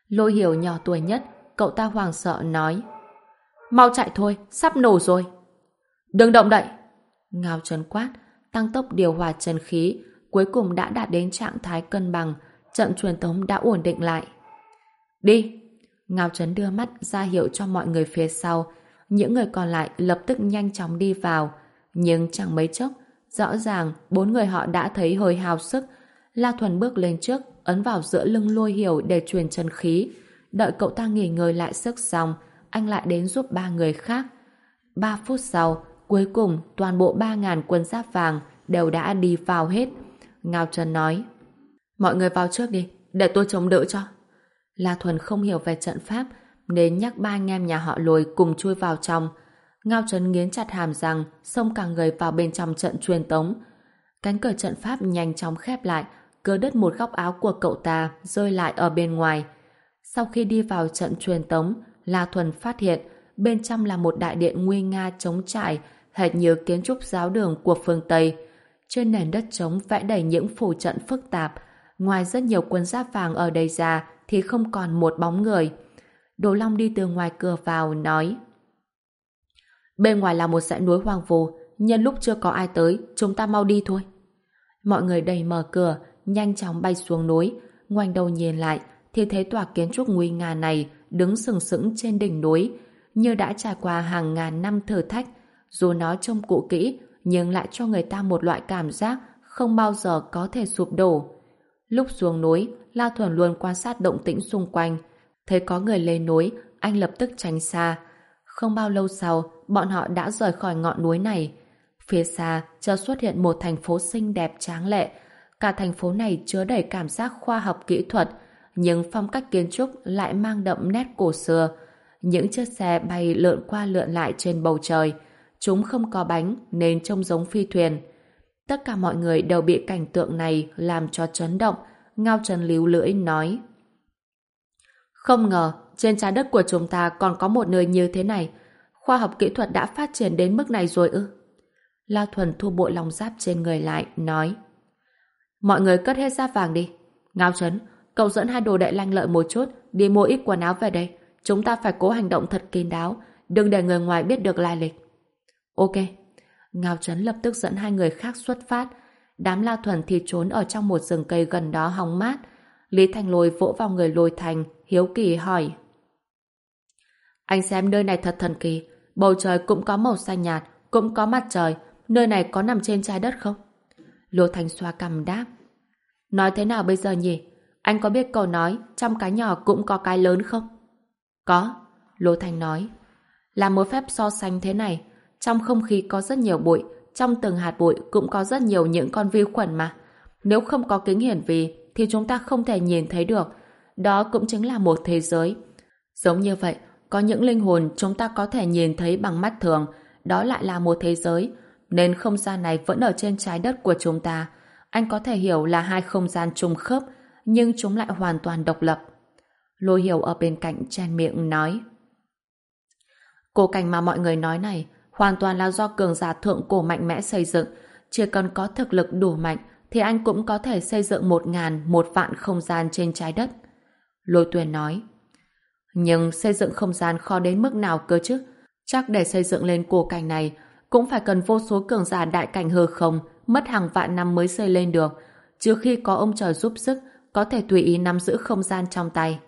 Lôi hiểu nhỏ tuổi nhất, cậu ta hoàng sợ nói Mau chạy thôi, sắp nổ rồi. Đừng động đậy! Ngao chấn quát, tăng tốc điều hòa chân khí, cuối cùng đã đạt đến trạng thái cân bằng, trận truyền tống đã ổn định lại. Đi! Ngao Trấn đưa mắt ra hiệu cho mọi người phía sau. Những người còn lại lập tức nhanh chóng đi vào. Nhưng chẳng mấy chốc, rõ ràng bốn người họ đã thấy hơi hào sức. La Thuần bước lên trước, ấn vào giữa lưng lôi hiểu để truyền chân khí. Đợi cậu ta nghỉ ngơi lại sức xong, anh lại đến giúp ba người khác. Ba phút sau, cuối cùng toàn bộ ba ngàn quân giáp vàng đều đã đi vào hết. Ngao Trần nói, mọi người vào trước đi, để tôi chống đỡ cho. La Thuần không hiểu về trận pháp nên nhắc ba anh em nhà họ lồi cùng chui vào trong. Ngao Trấn nghiến chặt hàm rằng xông cả người vào bên trong trận truyền tống. Cánh cửa trận pháp nhanh chóng khép lại cưa đứt một góc áo của cậu ta rơi lại ở bên ngoài. Sau khi đi vào trận truyền tống La Thuần phát hiện bên trong là một đại điện nguy nga trống trải hệt như kiến trúc giáo đường của phương Tây. Trên nền đất trống vẽ đầy những phù trận phức tạp. Ngoài rất nhiều quân giáp vàng ở đây ra thì không còn một bóng người. Đồ Long đi từ ngoài cửa vào, nói Bên ngoài là một dãy núi hoang vu, nhân lúc chưa có ai tới, chúng ta mau đi thôi. Mọi người đầy mở cửa, nhanh chóng bay xuống núi, ngoảnh đầu nhìn lại, thì thấy tòa kiến trúc nguy nga này đứng sừng sững trên đỉnh núi, như đã trải qua hàng ngàn năm thử thách. Dù nó trông cũ kỹ, nhưng lại cho người ta một loại cảm giác không bao giờ có thể sụp đổ. Lúc xuống núi, La Thuần luôn quan sát động tĩnh xung quanh. Thấy có người lên núi, anh lập tức tránh xa. Không bao lâu sau, bọn họ đã rời khỏi ngọn núi này. Phía xa, chợt xuất hiện một thành phố xinh đẹp tráng lệ. Cả thành phố này chứa đầy cảm giác khoa học kỹ thuật, nhưng phong cách kiến trúc lại mang đậm nét cổ xưa. Những chiếc xe bay lượn qua lượn lại trên bầu trời. Chúng không có bánh nên trông giống phi thuyền. Tất cả mọi người đều bị cảnh tượng này làm cho chấn động, Ngao Trần líu lưỡi nói Không ngờ trên trái đất của chúng ta còn có một nơi như thế này khoa học kỹ thuật đã phát triển đến mức này rồi ư? La Thuần thu bộ lòng giáp trên người lại nói. Mọi người cất hết giáp vàng đi. Ngao Trấn cậu dẫn hai đồ đệ lanh lợi một chút đi mua ít quần áo về đây. Chúng ta phải cố hành động thật kín đáo. Đừng để người ngoài biết được lai lịch. Ok. Ngao Trấn lập tức dẫn hai người khác xuất phát. Đám La Thuần thì trốn ở trong một rừng cây gần đó hóng mát. Lý Thành Lôi vỗ vào người Lôi Thành, hiếu kỳ hỏi. Anh xem nơi này thật thần kỳ. Bầu trời cũng có màu xanh nhạt, cũng có mặt trời. Nơi này có nằm trên trái đất không? Lô Thành xoa cằm đáp. Nói thế nào bây giờ nhỉ? Anh có biết câu nói trong cái nhỏ cũng có cái lớn không? Có. Lô Thành nói. Làm một phép so sánh thế này, trong không khí có rất nhiều bụi, trong từng hạt bụi cũng có rất nhiều những con vi khuẩn mà. Nếu không có kính hiển vi thì chúng ta không thể nhìn thấy được. Đó cũng chính là một thế giới. Giống như vậy, có những linh hồn chúng ta có thể nhìn thấy bằng mắt thường, đó lại là một thế giới. nên không gian này vẫn ở trên trái đất của chúng ta. Anh có thể hiểu là hai không gian trùng khớp, nhưng chúng lại hoàn toàn độc lập. Lôi hiểu ở bên cạnh chen miệng nói. Cổ cảnh mà mọi người nói này hoàn toàn là do cường giả thượng cổ mạnh mẽ xây dựng. Chỉ cần có thực lực đủ mạnh thì anh cũng có thể xây dựng một ngàn, một vạn không gian trên trái đất. Lôi tuyền nói. Nhưng xây dựng không gian khó đến mức nào cơ chứ? Chắc để xây dựng lên cổ cảnh này cũng phải cần vô số cường giả đại cảnh hư không mất hàng vạn năm mới xây lên được. Chứ khi có ông trời giúp sức có thể tùy ý nắm giữ không gian trong tay.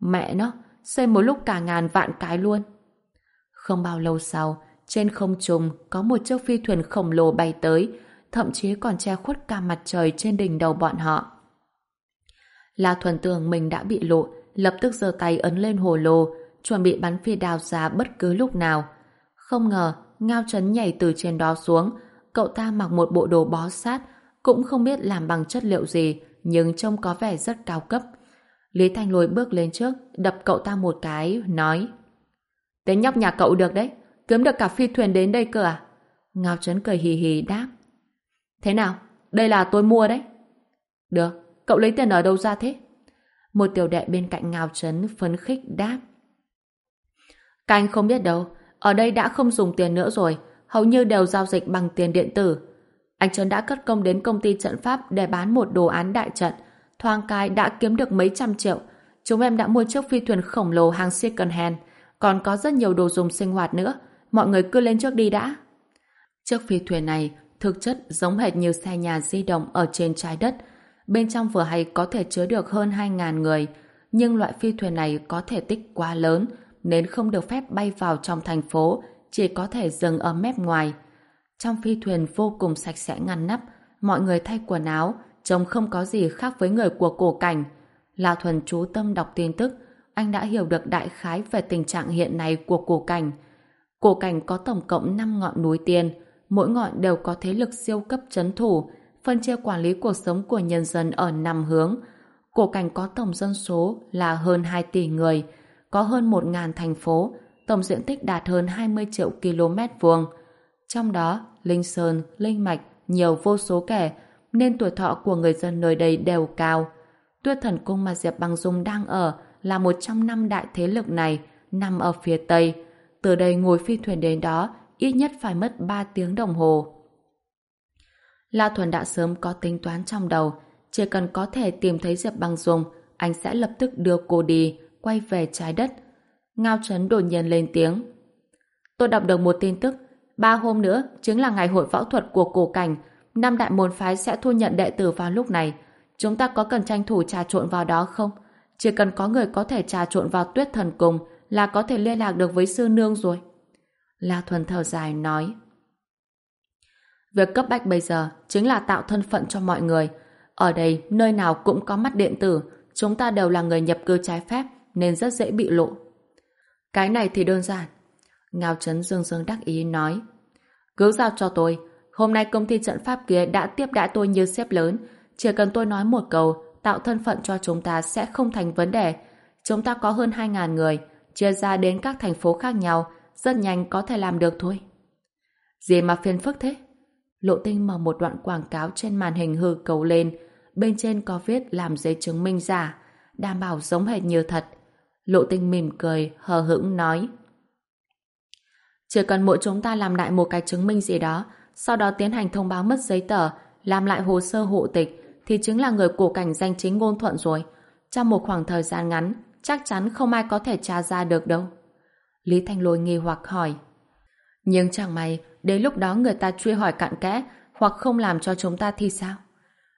Mẹ nó, xây một lúc cả ngàn vạn cái luôn. Không bao lâu sau, trên không trung có một chiếc phi thuyền khổng lồ bay tới, thậm chí còn che khuất cả mặt trời trên đỉnh đầu bọn họ. La Thuần tưởng mình đã bị lộ, lập tức giơ tay ấn lên hồ lô, chuẩn bị bắn phi đao ra bất cứ lúc nào. Không ngờ, Ngao Trấn nhảy từ trên đó xuống, cậu ta mặc một bộ đồ bó sát, cũng không biết làm bằng chất liệu gì, nhưng trông có vẻ rất cao cấp. Lý Thanh Lôi bước lên trước, đập cậu ta một cái, nói Tên nhóc nhà cậu được đấy, kiếm được cả phi thuyền đến đây cơ à? Ngao Trấn cười hì hì đáp Thế nào? Đây là tôi mua đấy. Được, cậu lấy tiền ở đâu ra thế? Một tiểu đệ bên cạnh ngào Trấn phấn khích đáp Các anh không biết đâu, ở đây đã không dùng tiền nữa rồi, hầu như đều giao dịch bằng tiền điện tử. Anh Trấn đã cất công đến công ty trận pháp để bán một đồ án đại trận, thoáng cái đã kiếm được mấy trăm triệu. Chúng em đã mua chiếc phi thuyền khổng lồ hàng second hand, còn có rất nhiều đồ dùng sinh hoạt nữa. Mọi người cứ lên trước đi đã. Chiếc phi thuyền này thực chất giống hệt như xe nhà di động ở trên trái đất. Bên trong vừa hay có thể chứa được hơn 2.000 người, nhưng loại phi thuyền này có thể tích quá lớn nên không được phép bay vào trong thành phố, chỉ có thể dừng ở mép ngoài. Trong phi thuyền vô cùng sạch sẽ ngăn nắp, mọi người thay quần áo, trông không có gì khác với người của cổ cảnh. La Thuần chú tâm đọc tin tức, anh đã hiểu được đại khái về tình trạng hiện nay của cổ cảnh. Cổ cảnh có tổng cộng 5 ngọn núi tiền, mỗi ngọn đều có thế lực siêu cấp chấn thủ, phân chia quản lý cuộc sống của nhân dân ở năm hướng. Cổ cảnh có tổng dân số là hơn 2 tỷ người, có hơn 1.000 thành phố, tổng diện tích đạt hơn 20 triệu km vuông. Trong đó, Linh Sơn, Linh Mạch nhiều vô số kẻ, nên tuổi thọ của người dân nơi đây đều cao. Tuyết thần cung mà Diệp Băng Dung đang ở là một trong năm đại thế lực này, nằm ở phía Tây. Từ đây ngồi phi thuyền đến đó, ít nhất phải mất 3 tiếng đồng hồ. La Thuần đã sớm có tính toán trong đầu, chỉ cần có thể tìm thấy Diệp Băng Dung, anh sẽ lập tức đưa cô đi, quay về trái đất. Ngao Trấn đột nhiên lên tiếng. Tôi đọc được một tin tức, ba hôm nữa chính là ngày hội võ thuật của cổ cảnh, năm đại môn phái sẽ thu nhận đệ tử vào lúc này. Chúng ta có cần tranh thủ trà trộn vào đó không? Chỉ cần có người có thể trà trộn vào tuyết thần cung là có thể liên lạc được với sư nương rồi. La Thuần thở dài nói. Việc cấp bách bây giờ chính là tạo thân phận cho mọi người. Ở đây, nơi nào cũng có mắt điện tử, chúng ta đều là người nhập cư trái phép nên rất dễ bị lộ. Cái này thì đơn giản. Ngao Trấn Dương Dương đắc ý nói. Cứ giao cho tôi, hôm nay công ty trận pháp kia đã tiếp đãi tôi như xếp lớn, chỉ cần tôi nói một câu, tạo thân phận cho chúng ta sẽ không thành vấn đề. Chúng ta có hơn 2.000 người, chia ra đến các thành phố khác nhau, rất nhanh có thể làm được thôi. Gì mà phiền phức thế? Lộ tinh mở một đoạn quảng cáo trên màn hình hư cầu lên, bên trên có viết làm giấy chứng minh giả, đảm bảo giống hệt như thật. Lộ tinh mỉm cười, hờ hững nói. Chỉ cần mỗi chúng ta làm lại một cái chứng minh gì đó, sau đó tiến hành thông báo mất giấy tờ, làm lại hồ sơ hộ tịch, thì chính là người cổ cảnh danh chính ngôn thuận rồi. Trong một khoảng thời gian ngắn, chắc chắn không ai có thể tra ra được đâu. Lý Thanh Lôi nghi hoặc hỏi. Nhưng chẳng may, đến lúc đó người ta truy hỏi cặn kẽ, hoặc không làm cho chúng ta thì sao?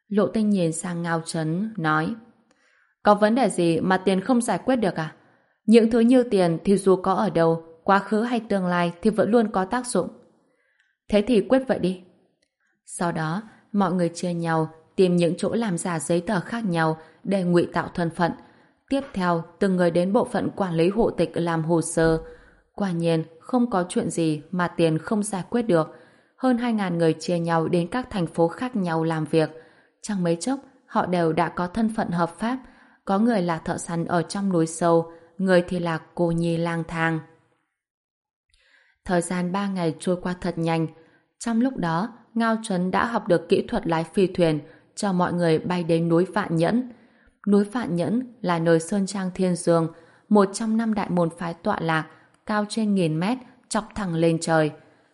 Lộ tinh nhìn sang Ngao Trấn, nói. Có vấn đề gì mà tiền không giải quyết được à? Những thứ như tiền thì dù có ở đâu, quá khứ hay tương lai thì vẫn luôn có tác dụng. Thế thì quyết vậy đi. Sau đó, mọi người chia nhau tìm những chỗ làm giả giấy tờ khác nhau để ngụy tạo thân phận. Tiếp theo, từng người đến bộ phận quản lý hộ tịch làm hồ sơ. Quả nhiên, không có chuyện gì mà tiền không giải quyết được. Hơn 2.000 người chia nhau đến các thành phố khác nhau làm việc. Chẳng mấy chốc, họ đều đã có thân phận hợp pháp. Có người là thợ săn ở trong núi sâu, người thì là cô nhi lang thang. Thời gian 3 ngày trôi qua thật nhanh. Trong lúc đó, Ngao Trấn đã học được kỹ thuật lái phi thuyền cho mọi người bay đến núi Vạn Nhẫn. Núi Vạn Nhẫn là nơi Sơn Trang Thiên Dương, một trong năm đại môn phái tọa lạc, cao trên nghìn mét, chọc thẳng lên trời.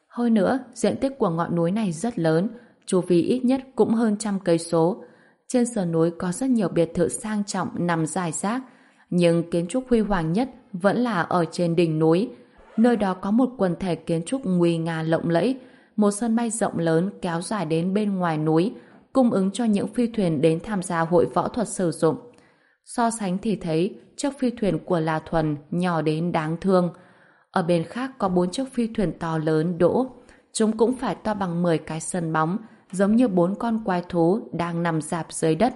Hơn nữa, diện tích của ngọn núi này rất lớn, chu vi ít nhất cũng hơn trăm cây số. Trên sườn núi có rất nhiều biệt thự sang trọng nằm dài rác, nhưng kiến trúc huy hoàng nhất vẫn là ở trên đỉnh núi. Nơi đó có một quần thể kiến trúc nguy nga lộng lẫy, một sân bay rộng lớn kéo dài đến bên ngoài núi, cung ứng cho những phi thuyền đến tham gia hội võ thuật sử dụng. So sánh thì thấy chiếc phi thuyền của La Thuần nhỏ đến đáng thương. Ở bên khác có bốn chiếc phi thuyền to lớn đỗ. Chúng cũng phải to bằng 10 cái sân bóng, giống như bốn con quái thú đang nằm dạp dưới đất.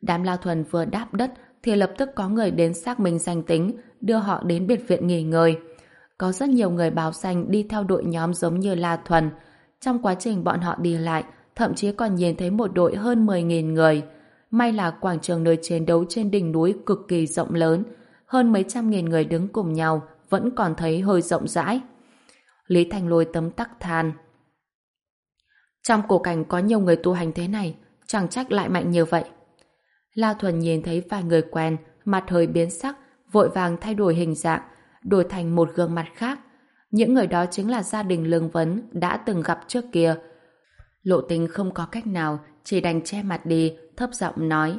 Đám lao Thuần vừa đáp đất thì lập tức có người đến xác minh danh tính, đưa họ đến biệt viện nghỉ ngơi. Có rất nhiều người báo danh đi theo đội nhóm giống như La Thuần. Trong quá trình bọn họ đi lại, thậm chí còn nhìn thấy một đội hơn 10.000 người. May là quảng trường nơi chiến đấu trên đỉnh núi cực kỳ rộng lớn, hơn mấy trăm nghìn người đứng cùng nhau vẫn còn thấy hơi rộng rãi. Lý Thành Lôi tấm tắc than. Trong cổ cảnh có nhiều người tu hành thế này, chẳng trách lại mạnh như vậy. La Thuần nhìn thấy vài người quen, mặt hơi biến sắc, vội vàng thay đổi hình dạng, đổi thành một gương mặt khác. Những người đó chính là gia đình Lương Vấn đã từng gặp trước kia. Lộ tình không có cách nào, chỉ đành che mặt đi, thấp giọng nói.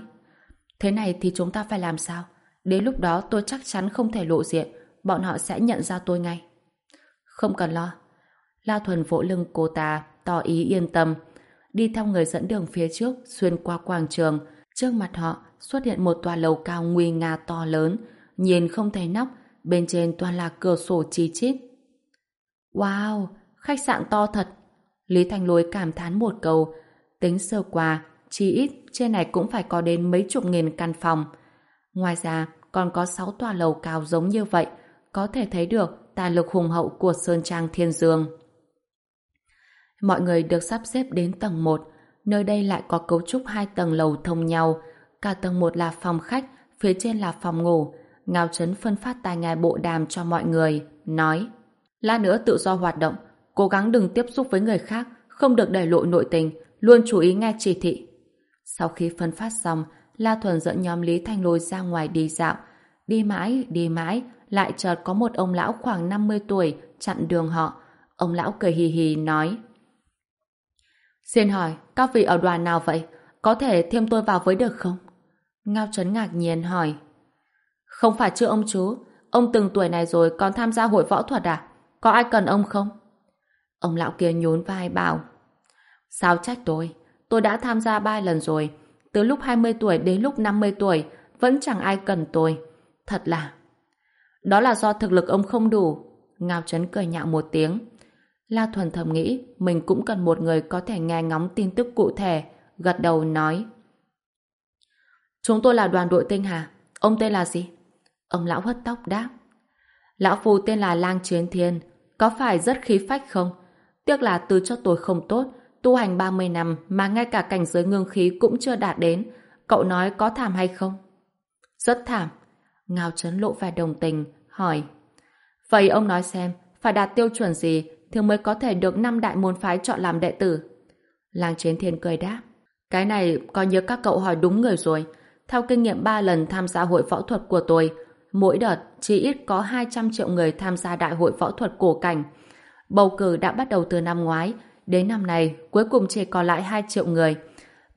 Thế này thì chúng ta phải làm sao? Đến lúc đó tôi chắc chắn không thể lộ diện, bọn họ sẽ nhận ra tôi ngay. Không cần lo. La Thuần vỗ lưng cô ta, tỏ ý yên tâm. Đi theo người dẫn đường phía trước, xuyên qua quảng trường. Trước mặt họ xuất hiện một tòa lầu cao nguy nga to lớn, nhìn không thấy nóc, bên trên toàn là cửa sổ chi chít. Wow, khách sạn to thật. Lý Thanh Lối cảm thán một câu, tính sơ qua, chi ít trên này cũng phải có đến mấy chục nghìn căn phòng. Ngoài ra, còn có sáu tòa lầu cao giống như vậy, có thể thấy được tài lực hùng hậu của Sơn Trang Thiên Dương. Mọi người được sắp xếp đến tầng 1, nơi đây lại có cấu trúc hai tầng lầu thông nhau, cả tầng 1 là phòng khách, phía trên là phòng ngủ. Ngao Trấn phân phát tai nghe bộ đàm cho mọi người, nói Lát nữa tự do hoạt động, cố gắng đừng tiếp xúc với người khác, không được để lộ nội tình, luôn chú ý nghe chỉ thị. Sau khi phân phát xong, La Thuần dẫn nhóm Lý Thanh Lôi ra ngoài đi dạo. Đi mãi, đi mãi, lại chợt có một ông lão khoảng 50 tuổi chặn đường họ. Ông lão cười hì hì nói Xin hỏi, các vị ở đoàn nào vậy? Có thể thêm tôi vào với được không? Ngao Trấn ngạc nhiên hỏi Không phải chưa ông chú Ông từng tuổi này rồi còn tham gia hội võ thuật à? Có ai cần ông không? Ông lão kia nhún vai bảo Sao trách tôi? Tôi đã tham gia ba lần rồi từ lúc 20 tuổi đến lúc 50 tuổi, vẫn chẳng ai cần tôi. Thật là... Đó là do thực lực ông không đủ. Ngao Trấn cười nhạo một tiếng. La Thuần thầm nghĩ, mình cũng cần một người có thể nghe ngóng tin tức cụ thể. Gật đầu nói. Chúng tôi là đoàn đội tinh hà. Ông tên là gì? Ông lão hất tóc đáp. Lão Phu tên là Lang Chiến Thiên. Có phải rất khí phách không? Tiếc là từ cho tôi không tốt Tu hành 30 năm mà ngay cả cảnh giới ngưng khí cũng chưa đạt đến. Cậu nói có thảm hay không? Rất thảm. Ngao chấn lộ vẻ đồng tình, hỏi. Vậy ông nói xem, phải đạt tiêu chuẩn gì thì mới có thể được năm đại môn phái chọn làm đệ tử? Làng chiến thiên cười đáp. Cái này coi như các cậu hỏi đúng người rồi. Theo kinh nghiệm 3 lần tham gia hội võ thuật của tôi, mỗi đợt chỉ ít có 200 triệu người tham gia đại hội võ thuật cổ cảnh. Bầu cử đã bắt đầu từ năm ngoái, Đến năm này, cuối cùng chỉ còn lại 2 triệu người.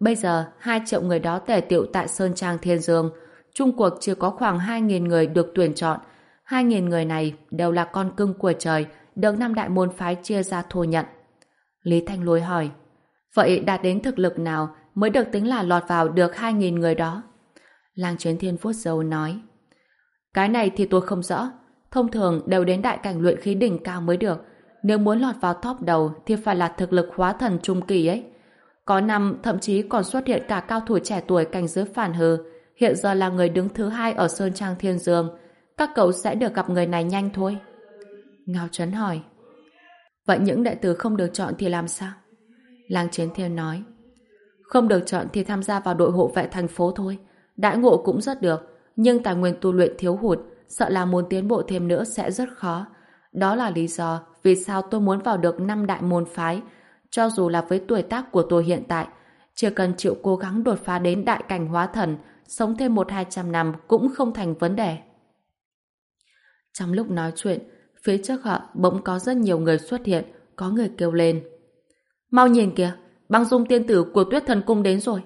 Bây giờ, 2 triệu người đó tề tiệu tại Sơn Trang Thiên Dương. Trung cuộc chỉ có khoảng 2.000 người được tuyển chọn. 2.000 người này đều là con cưng của trời, được năm đại môn phái chia ra thu nhận. Lý Thanh Lôi hỏi, vậy đạt đến thực lực nào mới được tính là lọt vào được 2.000 người đó? Lang Chuyến Thiên Phút Dâu nói, cái này thì tôi không rõ. Thông thường đều đến đại cảnh luyện khí đỉnh cao mới được, nếu muốn lọt vào top đầu thì phải là thực lực hóa thần trung kỳ ấy. Có năm thậm chí còn xuất hiện cả cao thủ trẻ tuổi cảnh giới phản hư, hiện giờ là người đứng thứ hai ở Sơn Trang Thiên Dương. Các cậu sẽ được gặp người này nhanh thôi. Ngao Trấn hỏi. Vậy những đệ tử không được chọn thì làm sao? Lang Chiến Thiên nói. Không được chọn thì tham gia vào đội hộ vệ thành phố thôi. Đại ngộ cũng rất được, nhưng tài nguyên tu luyện thiếu hụt, sợ là muốn tiến bộ thêm nữa sẽ rất khó. Đó là lý do vì sao tôi muốn vào được năm đại môn phái. Cho dù là với tuổi tác của tôi hiện tại, chỉ cần chịu cố gắng đột phá đến đại cảnh hóa thần, sống thêm một hai trăm năm cũng không thành vấn đề. Trong lúc nói chuyện, phía trước họ bỗng có rất nhiều người xuất hiện, có người kêu lên. Mau nhìn kìa, băng dung tiên tử của tuyết thần cung đến rồi.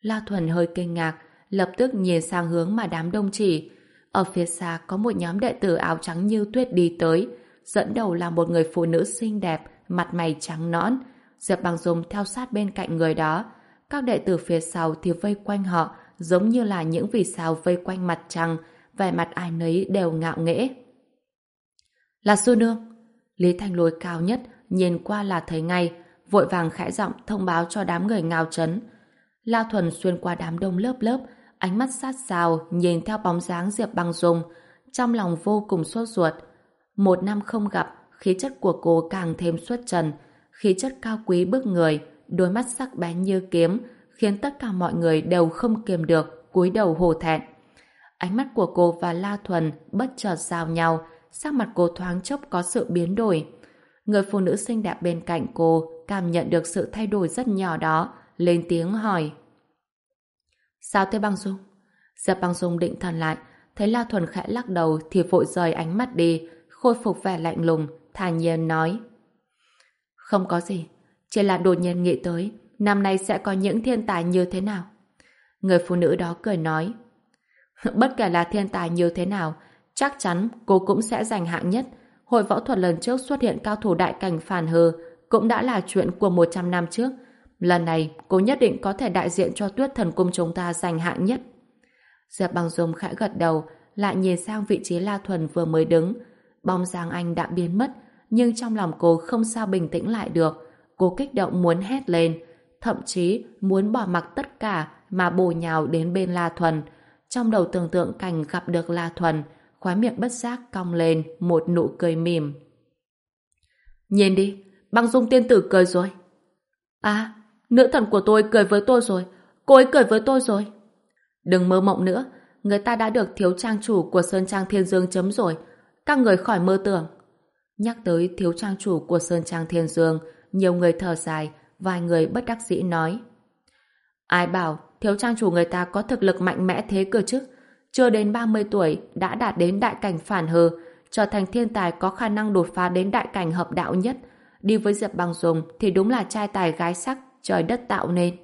La Thuần hơi kinh ngạc, lập tức nhìn sang hướng mà đám đông chỉ. Ở phía xa có một nhóm đệ tử áo trắng như tuyết đi tới, dẫn đầu là một người phụ nữ xinh đẹp, mặt mày trắng nõn. Diệp bằng Dung theo sát bên cạnh người đó. Các đệ tử phía sau thì vây quanh họ, giống như là những vì sao vây quanh mặt trăng, vẻ mặt ai nấy đều ngạo nghễ. Là sư nương. Lý Thanh Lôi cao nhất, nhìn qua là thấy ngay, vội vàng khẽ giọng thông báo cho đám người ngao chấn. La Thuần xuyên qua đám đông lớp lớp, ánh mắt sát sao nhìn theo bóng dáng Diệp bằng Dung, trong lòng vô cùng sốt ruột. Một năm không gặp, khí chất của cô càng thêm xuất trần, khí chất cao quý bước người, đôi mắt sắc bén như kiếm, khiến tất cả mọi người đều không kiềm được, cúi đầu hổ thẹn. Ánh mắt của cô và La Thuần bất chợt giao nhau, sắc mặt cô thoáng chốc có sự biến đổi. Người phụ nữ xinh đẹp bên cạnh cô cảm nhận được sự thay đổi rất nhỏ đó, lên tiếng hỏi. Sao thế băng dung? Diệp băng dung định thần lại, thấy La Thuần khẽ lắc đầu thì vội rời ánh mắt đi, khôi phục vẻ lạnh lùng, thản nhiên nói. Không có gì, chỉ là đột nhiên nghĩ tới, năm nay sẽ có những thiên tài như thế nào. Người phụ nữ đó cười nói, bất kể là thiên tài như thế nào, chắc chắn cô cũng sẽ giành hạng nhất. Hội võ thuật lần trước xuất hiện cao thủ đại cảnh phản hờ cũng đã là chuyện của 100 năm trước. Lần này, cô nhất định có thể đại diện cho tuyết thần cung chúng ta giành hạng nhất. Diệp bằng dung khẽ gật đầu, lại nhìn sang vị trí La Thuần vừa mới đứng. Bóng dáng anh đã biến mất, nhưng trong lòng cô không sao bình tĩnh lại được. Cô kích động muốn hét lên, thậm chí muốn bỏ mặc tất cả mà bổ nhào đến bên La Thuần. Trong đầu tưởng tượng cảnh gặp được La Thuần, khóe miệng bất giác cong lên một nụ cười mỉm. Nhìn đi, băng dung tiên tử cười rồi. À, nữ thần của tôi cười với tôi rồi, cô ấy cười với tôi rồi. Đừng mơ mộng nữa, người ta đã được thiếu trang chủ của Sơn Trang Thiên Dương chấm rồi, các người khỏi mơ tưởng. Nhắc tới thiếu trang chủ của Sơn Trang Thiên Dương, nhiều người thở dài, vài người bất đắc dĩ nói. Ai bảo thiếu trang chủ người ta có thực lực mạnh mẽ thế cơ chứ? Chưa đến 30 tuổi đã đạt đến đại cảnh phản hờ, trở thành thiên tài có khả năng đột phá đến đại cảnh hợp đạo nhất. Đi với Diệp Bằng Dùng thì đúng là trai tài gái sắc, trời đất tạo nên.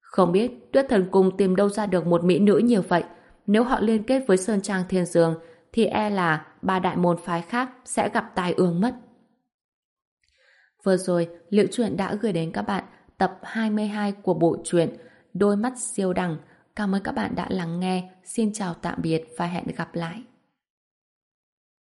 Không biết Tuyết Thần Cung tìm đâu ra được một mỹ nữ như vậy. Nếu họ liên kết với Sơn Trang Thiên Dương thì e là ba đại môn phái khác sẽ gặp tai ương mất. Vừa rồi, Liệu chuyện đã gửi đến các bạn tập 22 của bộ truyện Đôi mắt siêu đẳng. Cảm ơn các bạn đã lắng nghe. Xin chào tạm biệt và hẹn gặp lại.